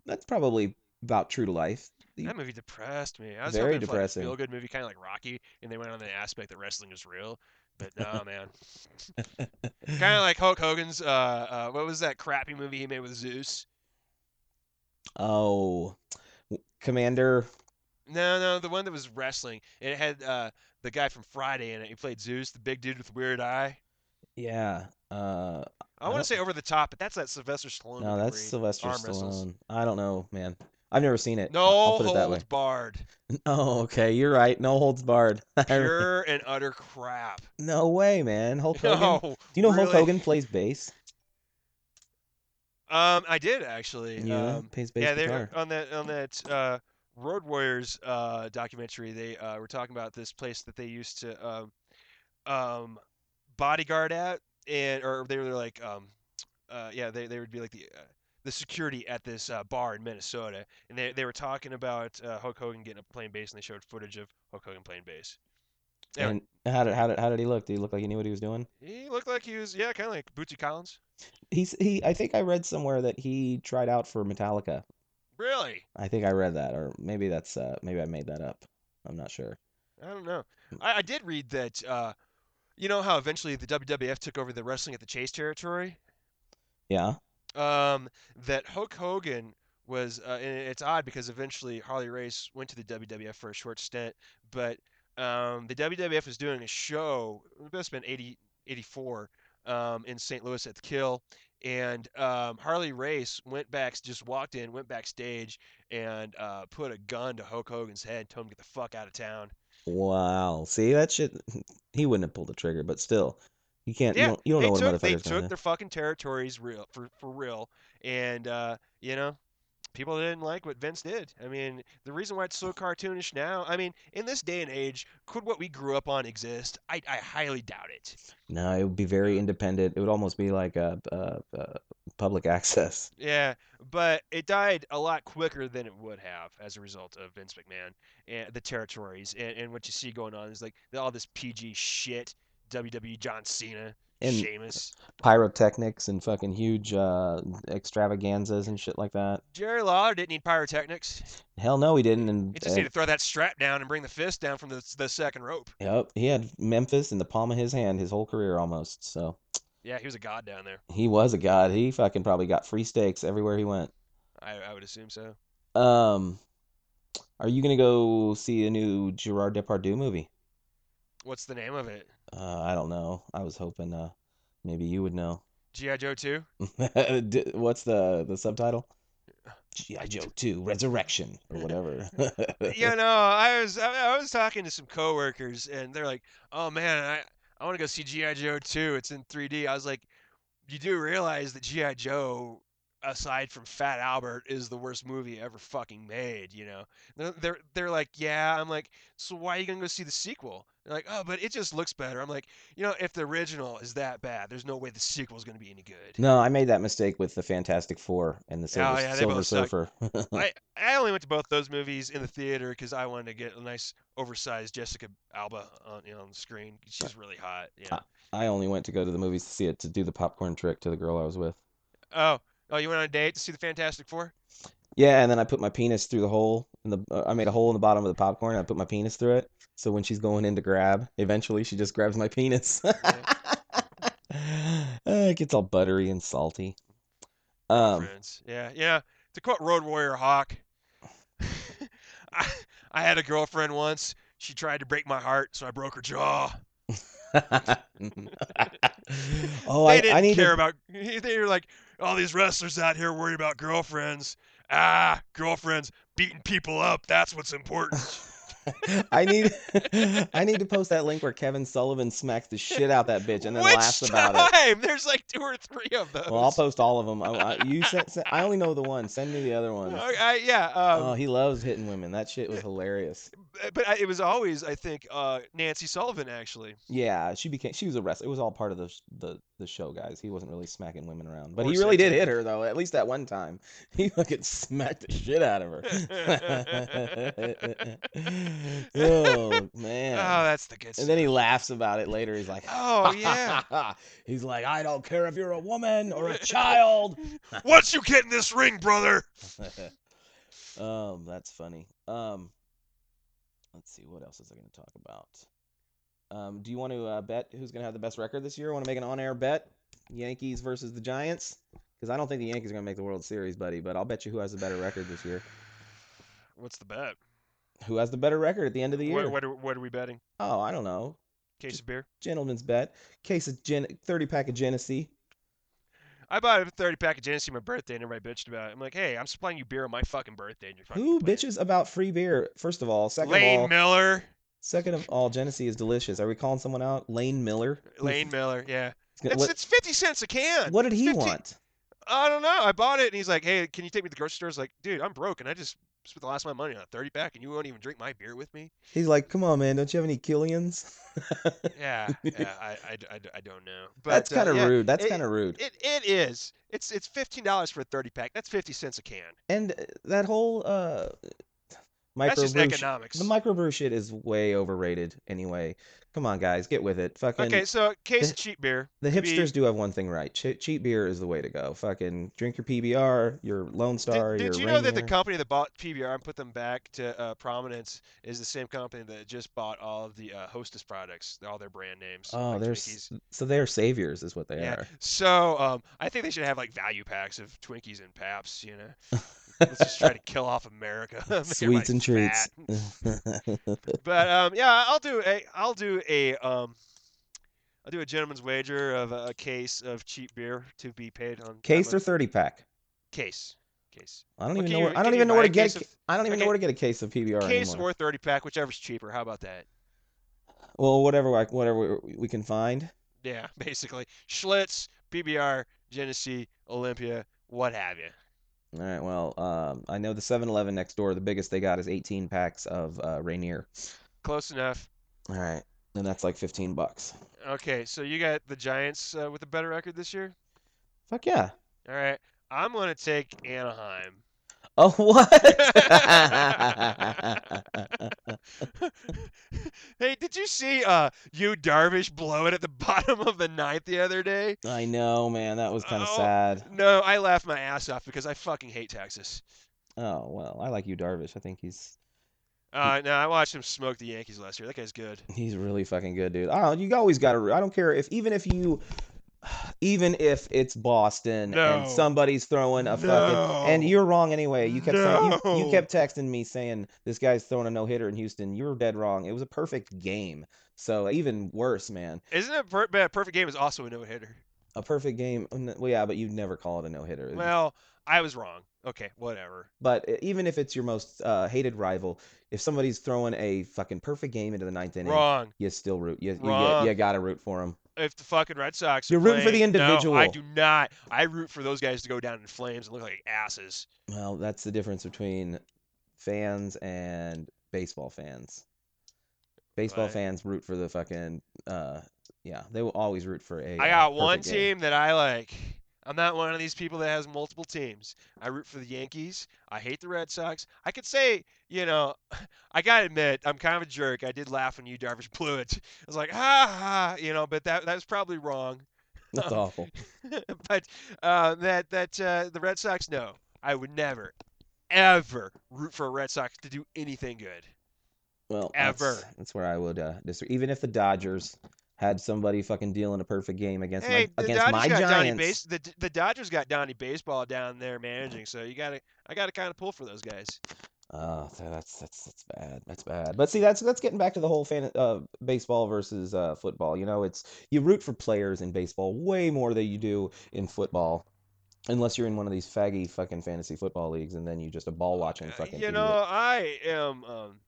that's probably about true to life. The- That movie depressed me. I was Very hoping for like a depressing. feel good movie, kind of like Rocky, and they went on the aspect that wrestling is real. But no, man. <laughs> kind of like Hulk Hogan's. Uh, uh, what was that crappy movie he made with Zeus? Oh, Commander. No, no, the one that was wrestling. It had uh, the guy from Friday in it. He played Zeus, the big dude with the weird eye. Yeah. Uh, I I want to say over the top, but that's that Sylvester Stallone. no, that's Sylvester arm wrestles. Stallone. I don't know, man. I've never seen it. No I'll put it that way. holds barred. <laughs> Oh, okay. You're right. No holds barred. <laughs> Pure and utter crap. no way, man. Hulk <laughs> Hogan. No, Do you know Hulk? Hogan plays bass? Um, I did actually. Yeah, Um, plays bass yeah, guitar. on that on that uh, Road Warriors uh, documentary. They uh, were talking about this place that they used to um, um, bodyguard at, and or they were like, um, uh, yeah, they, they would be like the uh, the security at this uh, bar in Minnesota, and they they were talking about uh, Hulk Hogan getting a playing bass, and they showed footage of Hulk Hogan playing bass. Anyway, And how did how did how did he look? Did he look like he knew what he was doing? he looked like he was yeah, kind of like Bootsy Collins. He's he. I think I read somewhere that he tried out for Metallica. Really? I think I read that, or maybe that's uh maybe I made that up. I'm not sure. I don't know. I, I did read that. Uh, you know how eventually the WWF took over the wrestling at the Chase territory. Yeah. Um, that Hulk Hogan was. Uh, and it's odd because eventually Harley Race went to the WWF for a short stint, but um, the WWF was doing a show. It must have been 80, 84 um, in St. Louis at the Kiel, and um, Harley Race went back, just walked in, went backstage, and uh, put a gun to Hulk Hogan's head, told him to get the fuck out of town. Wow. See that shit? <laughs> He wouldn't have pulled the trigger, but still, you can't. Yeah, you don't, you don't they know what took they motherfucker's gonna took their fucking territories real for for real, and uh, you know, people didn't like what Vince did. I mean, the reason why it's so cartoonish now. I mean, in this day and age, could what we grew up on exist? I I highly doubt it. No, it would be very independent. It would almost be like a, a, a public <laughs> access. Yeah, but it died a lot quicker than it would have as a result of Vince McMahon and the territories and, and what you see going on is like all this PG shit. WWE John Cena, And- Sheamus. Pyrotechnics and fucking huge uh, extravaganzas and shit like that. Jerry Lawler didn't need pyrotechnics. Hell no, he didn't. And He just uh, needed to throw that strap down and bring the fist down from the, the second rope. Yep, he had Memphis in the palm of his hand his whole career almost. So Yeah, he was a god down there. he was a god. He fucking probably got free steaks everywhere he went. I, I would assume so. Um, are you gonna go see a new Gerard Depardieu movie? What's the name of it? Uh, I don't know. I was hoping uh maybe you would know. G.I. Joe 2? <laughs> What's the the subtitle? G.I. Joe 2 Resurrection or whatever. <laughs> <laughs> you know, I was I, I was talking to some coworkers and they're like, "Oh man, I I want to go see GI Joe 2. It's in 3D." I was like, "You do realize that GI Joe aside from Fat Albert is the worst movie ever fucking made, you know?" They're they're, they're like, "Yeah." I'm like, "So why are you going to go see the sequel?" They're like, "Oh, but it just looks better." I'm like, "You know, if the original is that bad, there's no way the sequel is going to be any good." No, I made that mistake with the Fantastic Four and the Silver, Oh, yeah, Silver. Surfer. I, <laughs> I only went to both those movies in the theater because I wanted to get a nice oversized Jessica Alba on you know, on the screen. She's really hot. Yeah. I only went to go to the movies to see it to do the popcorn trick to the girl I was with. Oh, oh, you went on a date to see the Fantastic Four? Yeah, and then I put my penis through the hole in the. Uh, I made a hole in the bottom of the popcorn. I put my penis through it, so when she's going in to grab, eventually she just grabs my penis. Uh, <laughs> it gets all buttery and salty. Um, Yeah, yeah. To quote Road Warrior Hawk, <laughs> I, I had a girlfriend once. She tried to break my heart, so I broke her jaw. <laughs> oh, they I, didn't I need care to. about. They were like, all these wrestlers out here worried about girlfriends. Ah, girlfriends beating people up. That's what's important. I need. <laughs> I need to post that link where Kevin Sullivan smacks the shit out that bitch and then Which laughs about it. time? There's like two or three of those. Well, I'll post all of them. I, I, you sent, sent- I only know the one. Send me the other ones. <laughs> Okay, yeah, um, Oh, he loves hitting women. That shit was hilarious. but I, it was always, I think, uh, Nancy Sullivan actually. Yeah, she became. She was a wrestler. It was all part of the the the show, guys. He wasn't really smacking women around, but Or he really did hit her though. At least that one time, <laughs> he fucking smacked the shit out of her. <laughs> oh man. Oh, that's the good and stuff. then he laughs about it later. He's like, Oh <laughs> yeah. He's like, I don't care if you're a woman or a child. <laughs> Once you get in this ring, brother. um, that's funny. Um, let's see, what else is I going to talk about? Um, do you want to uh, bet who's going to have the best record this year? Want to make an on-air bet? Yankees versus the Giants? Because I don't think the Yankees are going to make the World Series, buddy. But I'll bet you who has the better record this year. What's the bet? Who has the better record at the end of the year? What, what, are, what are we betting? Oh, I don't know. Case of beer. Gentleman's bet. Case of Gen- 30 pack of Genesee. I bought a 30 pack of Genesee my birthday, and everybody bitched about it. I'm like, hey, I'm supplying you beer on my fucking birthday, and you're fucking Who complaining. bitches about free beer? First of all, second Lane of all, Miller. second of all, Genesee is delicious. Are we calling someone out? Lane Miller. Lane Miller. Yeah. What- It's, it's 50 cents a can. What did he 50 want? I don't know. I bought it, and he's like, "Hey, can you take me to the grocery store?" I was like, "Dude, I'm broke, and I just spent the last of my money on a 30 pack, and you won't even drink my beer with me." He's like, come on, man, don't you have any Killians? <laughs> Yeah, yeah, I, I, I, I don't know. But That's uh, kind of yeah, rude. That's kind of rude. It, it is. It's it's fifteen dollars for a 30 pack. That's 50 cents a can. And uh, that whole uh, That's just microbrew sh- economics. the microbrew shit is way overrated. Anyway, come on, guys, get with it. Fucking okay, so case the- of cheap beer. the could be- hipsters do have one thing right. Che- cheap beer is the way to go. Fucking drink your PBR, your Lone Star, Did, did your you know that the company that bought PBR and put them back to uh, prominence is the same company that just bought all of the uh, Hostess products, all their brand names? Oh, like they're Twinkies. so they're saviors, is what they Yeah. are. So um, I think they should have like value packs of Twinkies and Paps. You know, <laughs> let's just try to <laughs> kill off America. <laughs> Sweets and treats. <laughs> But um, yeah, I'll do a I'll do a um I'll do a gentleman's wager of a, case of cheap beer to be paid on Case or thirty pack? case, case, I don't Well, even know. you- Where, I don't even know where to get. of- I don't even know where to get a case of PBR case anymore. or thirty pack, whichever's cheaper. How about that? well, whatever. Whatever we can find. Yeah, basically Schlitz, PBR, Genesee, Olympia, what have you. All right. Well, um, I know the 7-Eleven next door. The biggest they got is 18 packs of uh, Rainier. Close enough. All right, and that's like 15 bucks. Okay, so you got the Giants uh, with a better record this year. Fuck yeah. All right, I'm gonna take Anaheim. Oh what? <laughs> hey, did you see uh Yu Darvish blow it at the <laughs> bottom of the ninth the other day? I know, man. That was kind of Oh. sad. No, I laughed my ass off because I fucking hate Texas. Oh well, I like you, Darvish. I think he's Uh, no, I watched him smoke the Yankees last year. That guy's good. he's really fucking good, dude. Oh, you always got to. I don't care if even if you, even if it's Boston No. and somebody's throwing a fucking and you're wrong anyway. You kept saying, you, you kept texting me saying this guy's throwing a no hitter in Houston. You were dead wrong. It was a perfect game. So even worse, man. Isn't it per- a perfect game is also a no hitter? A perfect game. Well, yeah, but you'd never call it a no hitter. Well, I was wrong. Okay, whatever. But even if it's your most uh, hated rival, if somebody's throwing a fucking perfect game into the ninth inning, Wrong. you still root. You, you, Wrong. you, gotta root for them. If the fucking Red Sox, You're rooting for the individual. No, I do not. I root for those guys to go down in flames and look like asses. Well, that's the difference between fans and baseball fans. Baseball Right. fans root for the fucking uh yeah, they will always root for a I got one perfect game. team that I like. I'm not one of these people that has multiple teams. I root for the Yankees. I hate the Red Sox. I could say, you know, <laughs> I gotta admit, I'm kind of a jerk. I did laugh when Yu Darvish blew it. <laughs> I was like, ha ha, you know, but that that was probably wrong. That's <laughs> awful. but uh, that that uh, the Red Sox, no, I would never, ever root for a Red Sox to do anything good. Well, Ever. That's, that's where I would uh disagree. Even if the Dodgers had somebody fucking dealing a perfect game against Hey, my the against Dodgers my got Giants. Base. The the Dodgers got Donnie Baseball down there managing, so you gotta I gotta kind of pull for those guys. Oh, so that's that's that's bad. That's bad. But see, that's that's getting back to the whole fan uh baseball versus uh football. You know, it's you root for players in baseball way more than you do in football. Unless you're in one of these faggy fucking fantasy football leagues, and then you just a ball watching Uh, fucking. you idiot. know, I am. Um,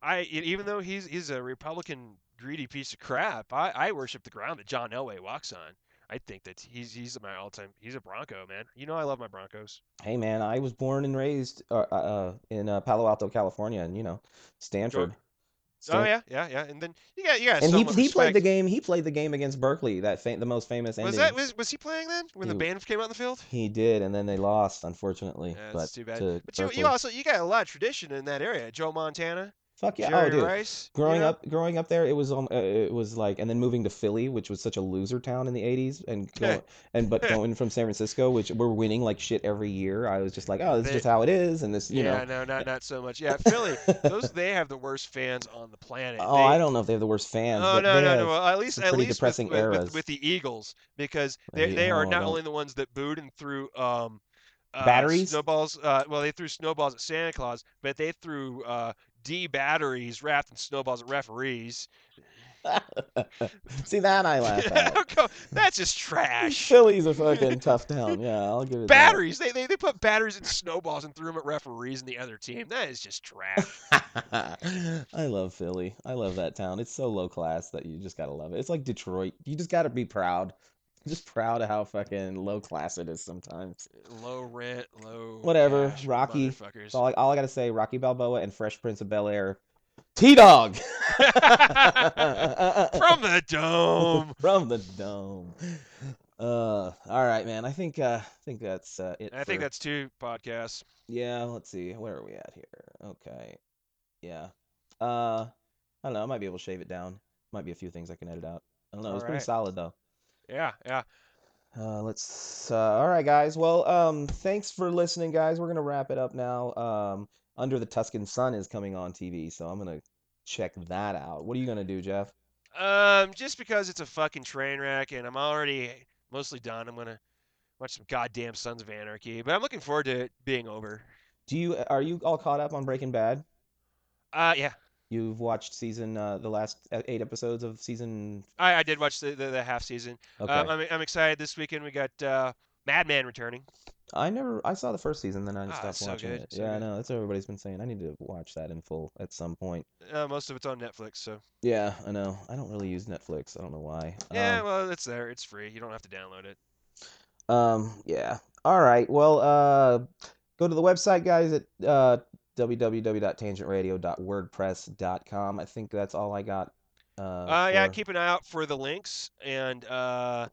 I even though he's he's a Republican greedy piece of crap, I, I worship the ground that John Elway walks on. I think that he's he's my all time. He's a Bronco man. You know I love my Broncos. Hey man, I was born and raised uh, uh, uh, in uh, Palo Alto, California, and you know, Stanford. Oh Stan- yeah, yeah, yeah. And then you got you got And he somewhat he played the game. He played the game against Berkeley, that fa- the most famous Was ending. that was was he playing then when the He- band came out in the field? He did, and then they lost, unfortunately. Yeah, but too bad. to But you, you also you got a lot of tradition in that area. Joe Montana, fuck yeah, Jerry oh dude. Rice. Growing know? up, growing up there, it was um, uh, it was like, and then moving to Philly, which was such a loser town in the '80s, and <laughs> going, and but going from San Francisco, which we're winning like shit every year. I was just like, oh, this is just how it is, and this, you yeah, know. no, not not so much. Yeah, <laughs> Philly. those they have the worst fans on the planet. Oh, They- I don't know if they have the worst fans, Oh but no they no no! Well, at least at pretty least depressing with, with, with, the Eagles because they, Hey, they are oh, not only the ones that booed and threw um uh, Batteries? snowballs. Uh, well, they threw snowballs at Santa Claus, but they threw uh, D batteries wrapped in snowballs at referees. <laughs> See that I laugh <laughs> at. That's just trash. Philly's a fucking tough town. Yeah, I'll give it that. Batteries. They, they they put batteries in snowballs and threw them at referees and the other team. That is just trash. <laughs> I love Philly. I love that town. It's so low class that you just gotta love it. It's like Detroit. You just gotta be proud. Just proud of how fucking low class it is sometimes. low rent, low. Whatever, cash Rocky. all I, all I gotta say. Rocky Balboa and Fresh Prince of Bel Air. T Dog <laughs> <laughs> From the dome. <laughs> from the dome. Uh, all right, man. I think uh, I think that's uh, it. I think that's two podcasts. Yeah, let's see. Where are we at here? Okay. Yeah. Uh I don't know, I might be able to shave it down. Might be a few things I can edit out. I don't know. It's pretty solid though. Yeah, yeah. Uh let's uh all right guys. Well, um thanks for listening guys. We're going to wrap it up now. Um Under the Tuscan Sun is coming on TV, so I'm going to check that out. What are you going to do, Jeff? Um, just because it's a fucking train wreck and I'm already mostly done, I'm gonna watch some goddamn Sons of Anarchy. But I'm looking forward to it being over. Do you are you all caught up on Breaking Bad? Uh, yeah. You've watched season uh, the last uh, eight episodes of season. I, I did watch the, the, the half season. Okay. Um, I'm, I'm excited. This weekend we got uh, Mad Men returning. I never. I saw the first season, then I Ah, stopped so watching good, it. so yeah, I know. That's what everybody's been saying. I need to watch that in full at some point. Uh, most of it's on Netflix, so Yeah, I know. I don't really use Netflix. I don't know why. yeah. Um, well, it's there. It's free. You don't have to download it. Um, yeah. All right. Well, uh, go to the website, guys, at uh, www.tangentradio.wordpress.com. I think that's all I got. Uh, Uh, yeah, for- keep an eye out for the links. And uh,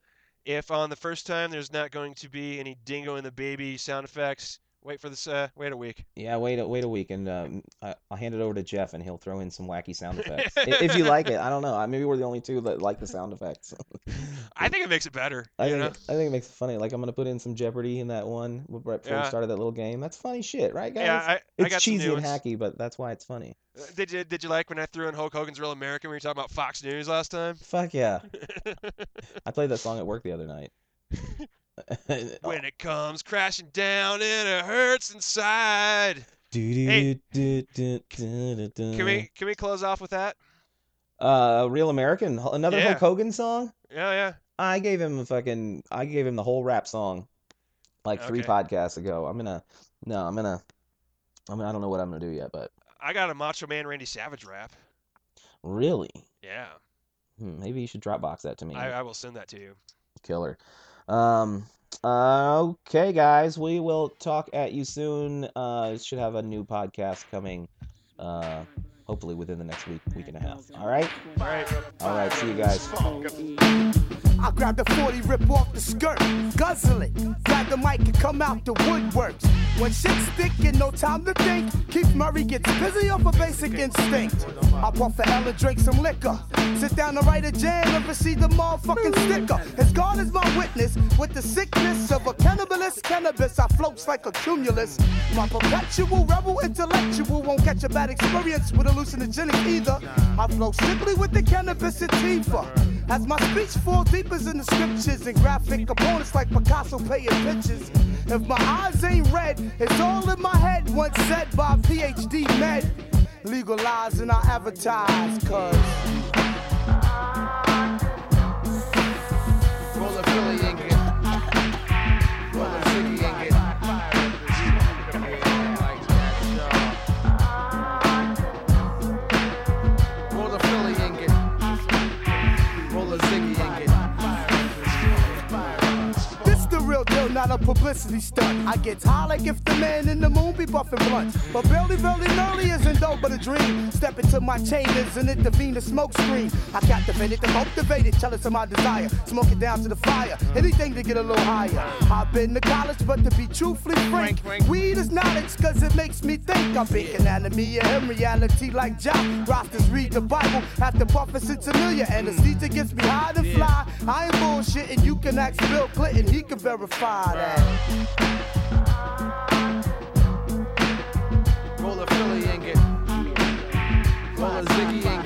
if on the first time there's not going to be any dingo and the baby sound effects, wait for this. Uh, wait a week. Yeah, wait a wait a week, and um, I, I'll hand it over to Jeff, and he'll throw in some wacky sound <laughs> effects if you like it. I don't know. I- Maybe we're the only two that like the sound effects. <laughs> I think it makes it better. I you think know? it, I think it makes it funny. Like I'm gonna put in some Jeopardy in that one right before we Yeah. started that little game. That's funny shit, right, guys? Yeah, I, I got cheesy and hacky, but that's why it's funny. Uh, Did you did you like when I threw in Hulk Hogan's Real American when you were talking about Fox News last time? Fuck yeah! <laughs> I played that song at work the other night. <laughs> when it comes crashing down and it hurts inside. Hey, Can we can we close off with that? Uh, Real American, another Yeah. Hulk Hogan song. Yeah, yeah. I gave him a fucking. I gave him the whole rap song, like three Okay. podcasts ago. I'm gonna. No, I'm gonna. I mean, I don't know what I'm gonna do yet, but I got a Macho Man Randy Savage rap. really, Yeah, hmm, maybe you should Dropbox that to me. I, I will send that to you. Killer. Um. Uh, okay, guys, we will talk at you soon. Uh, should have a new podcast coming. Uh, hopefully within the next week, week and a half. All right. All right. All right. See you guys. I grab the 40, rip off the skirt, guzzle it. Grab the mic and come out the woodworks. When shit's sticking, no time to think. Keith Murray gets busy off a basic instinct. I puff a L and drink some liquor. Sit down and write a jam and receive the motherfucking sticker. As God is my witness, with the sickness of a cannibalist cannabis, I floats like a cumulus. My perpetual rebel intellectual won't catch a bad experience with hallucinogenic either. I flow simply with the cannabis sativa. As my speech falls deep as in the scriptures and graphic components like Picasso paying pictures. If my eyes ain't red, it's all in my head. Once said by PhD med. Legalize and I advertise, cause. Roll a not a publicity stunt. I get high like if the man in the moon be buffing blunts. But barely, barely, early isn't dope but a dream. Step into my chambers and intervene the smoke screen. I captivate it, the motivated, jealous of my desire. Smoke it down to the fire, anything to get a little higher. I've been to college, but to be truthfully frank, weed is knowledge cause it makes me think. I'm big anatomy of him, reality like Jock. Rosters read the Bible, after puffin' it's familiar. Anesthesia gets me high and fly. I ain't bullshitting, you can ask Bill Clinton, he can verify. Roll a Philly and get. Roll a Ziggy and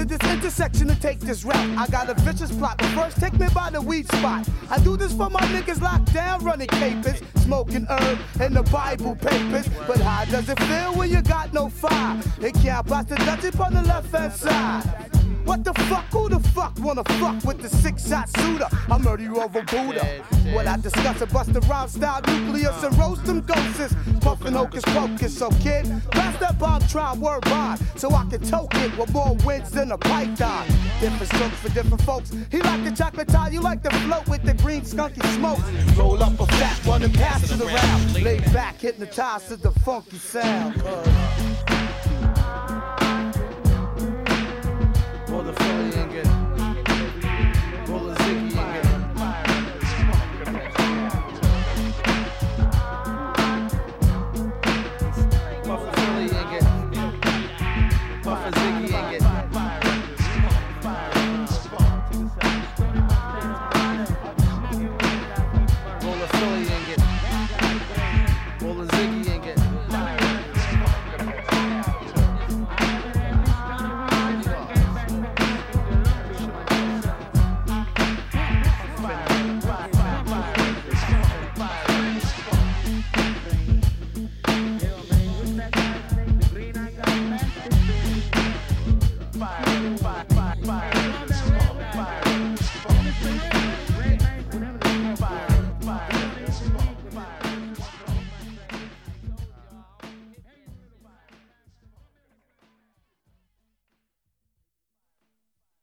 Into this intersection to take this route. I got a vicious plot, but first take me by the weed spot. I do this for my niggas locked down, running capers, smoking herb and the Bible papers. But how does it feel when you got no fire? It can't bust the Dutch on the left hand side. What the fuck? Who the fuck wanna fuck with the six shot shooter? I murder you over Buddha. When I discuss a bust the rhyme style nucleus and roast them ghosts. Puffin' hocus pocus, so kid, pass that bomb, try word bond. So I can toke it with more wins than a python. Different strokes for different folks. He like the chocolate tie, you like the float with the green skunky smoke. Roll up a fat one and pass it around. Lay back, hypnotized to the funky sound. Roll and get.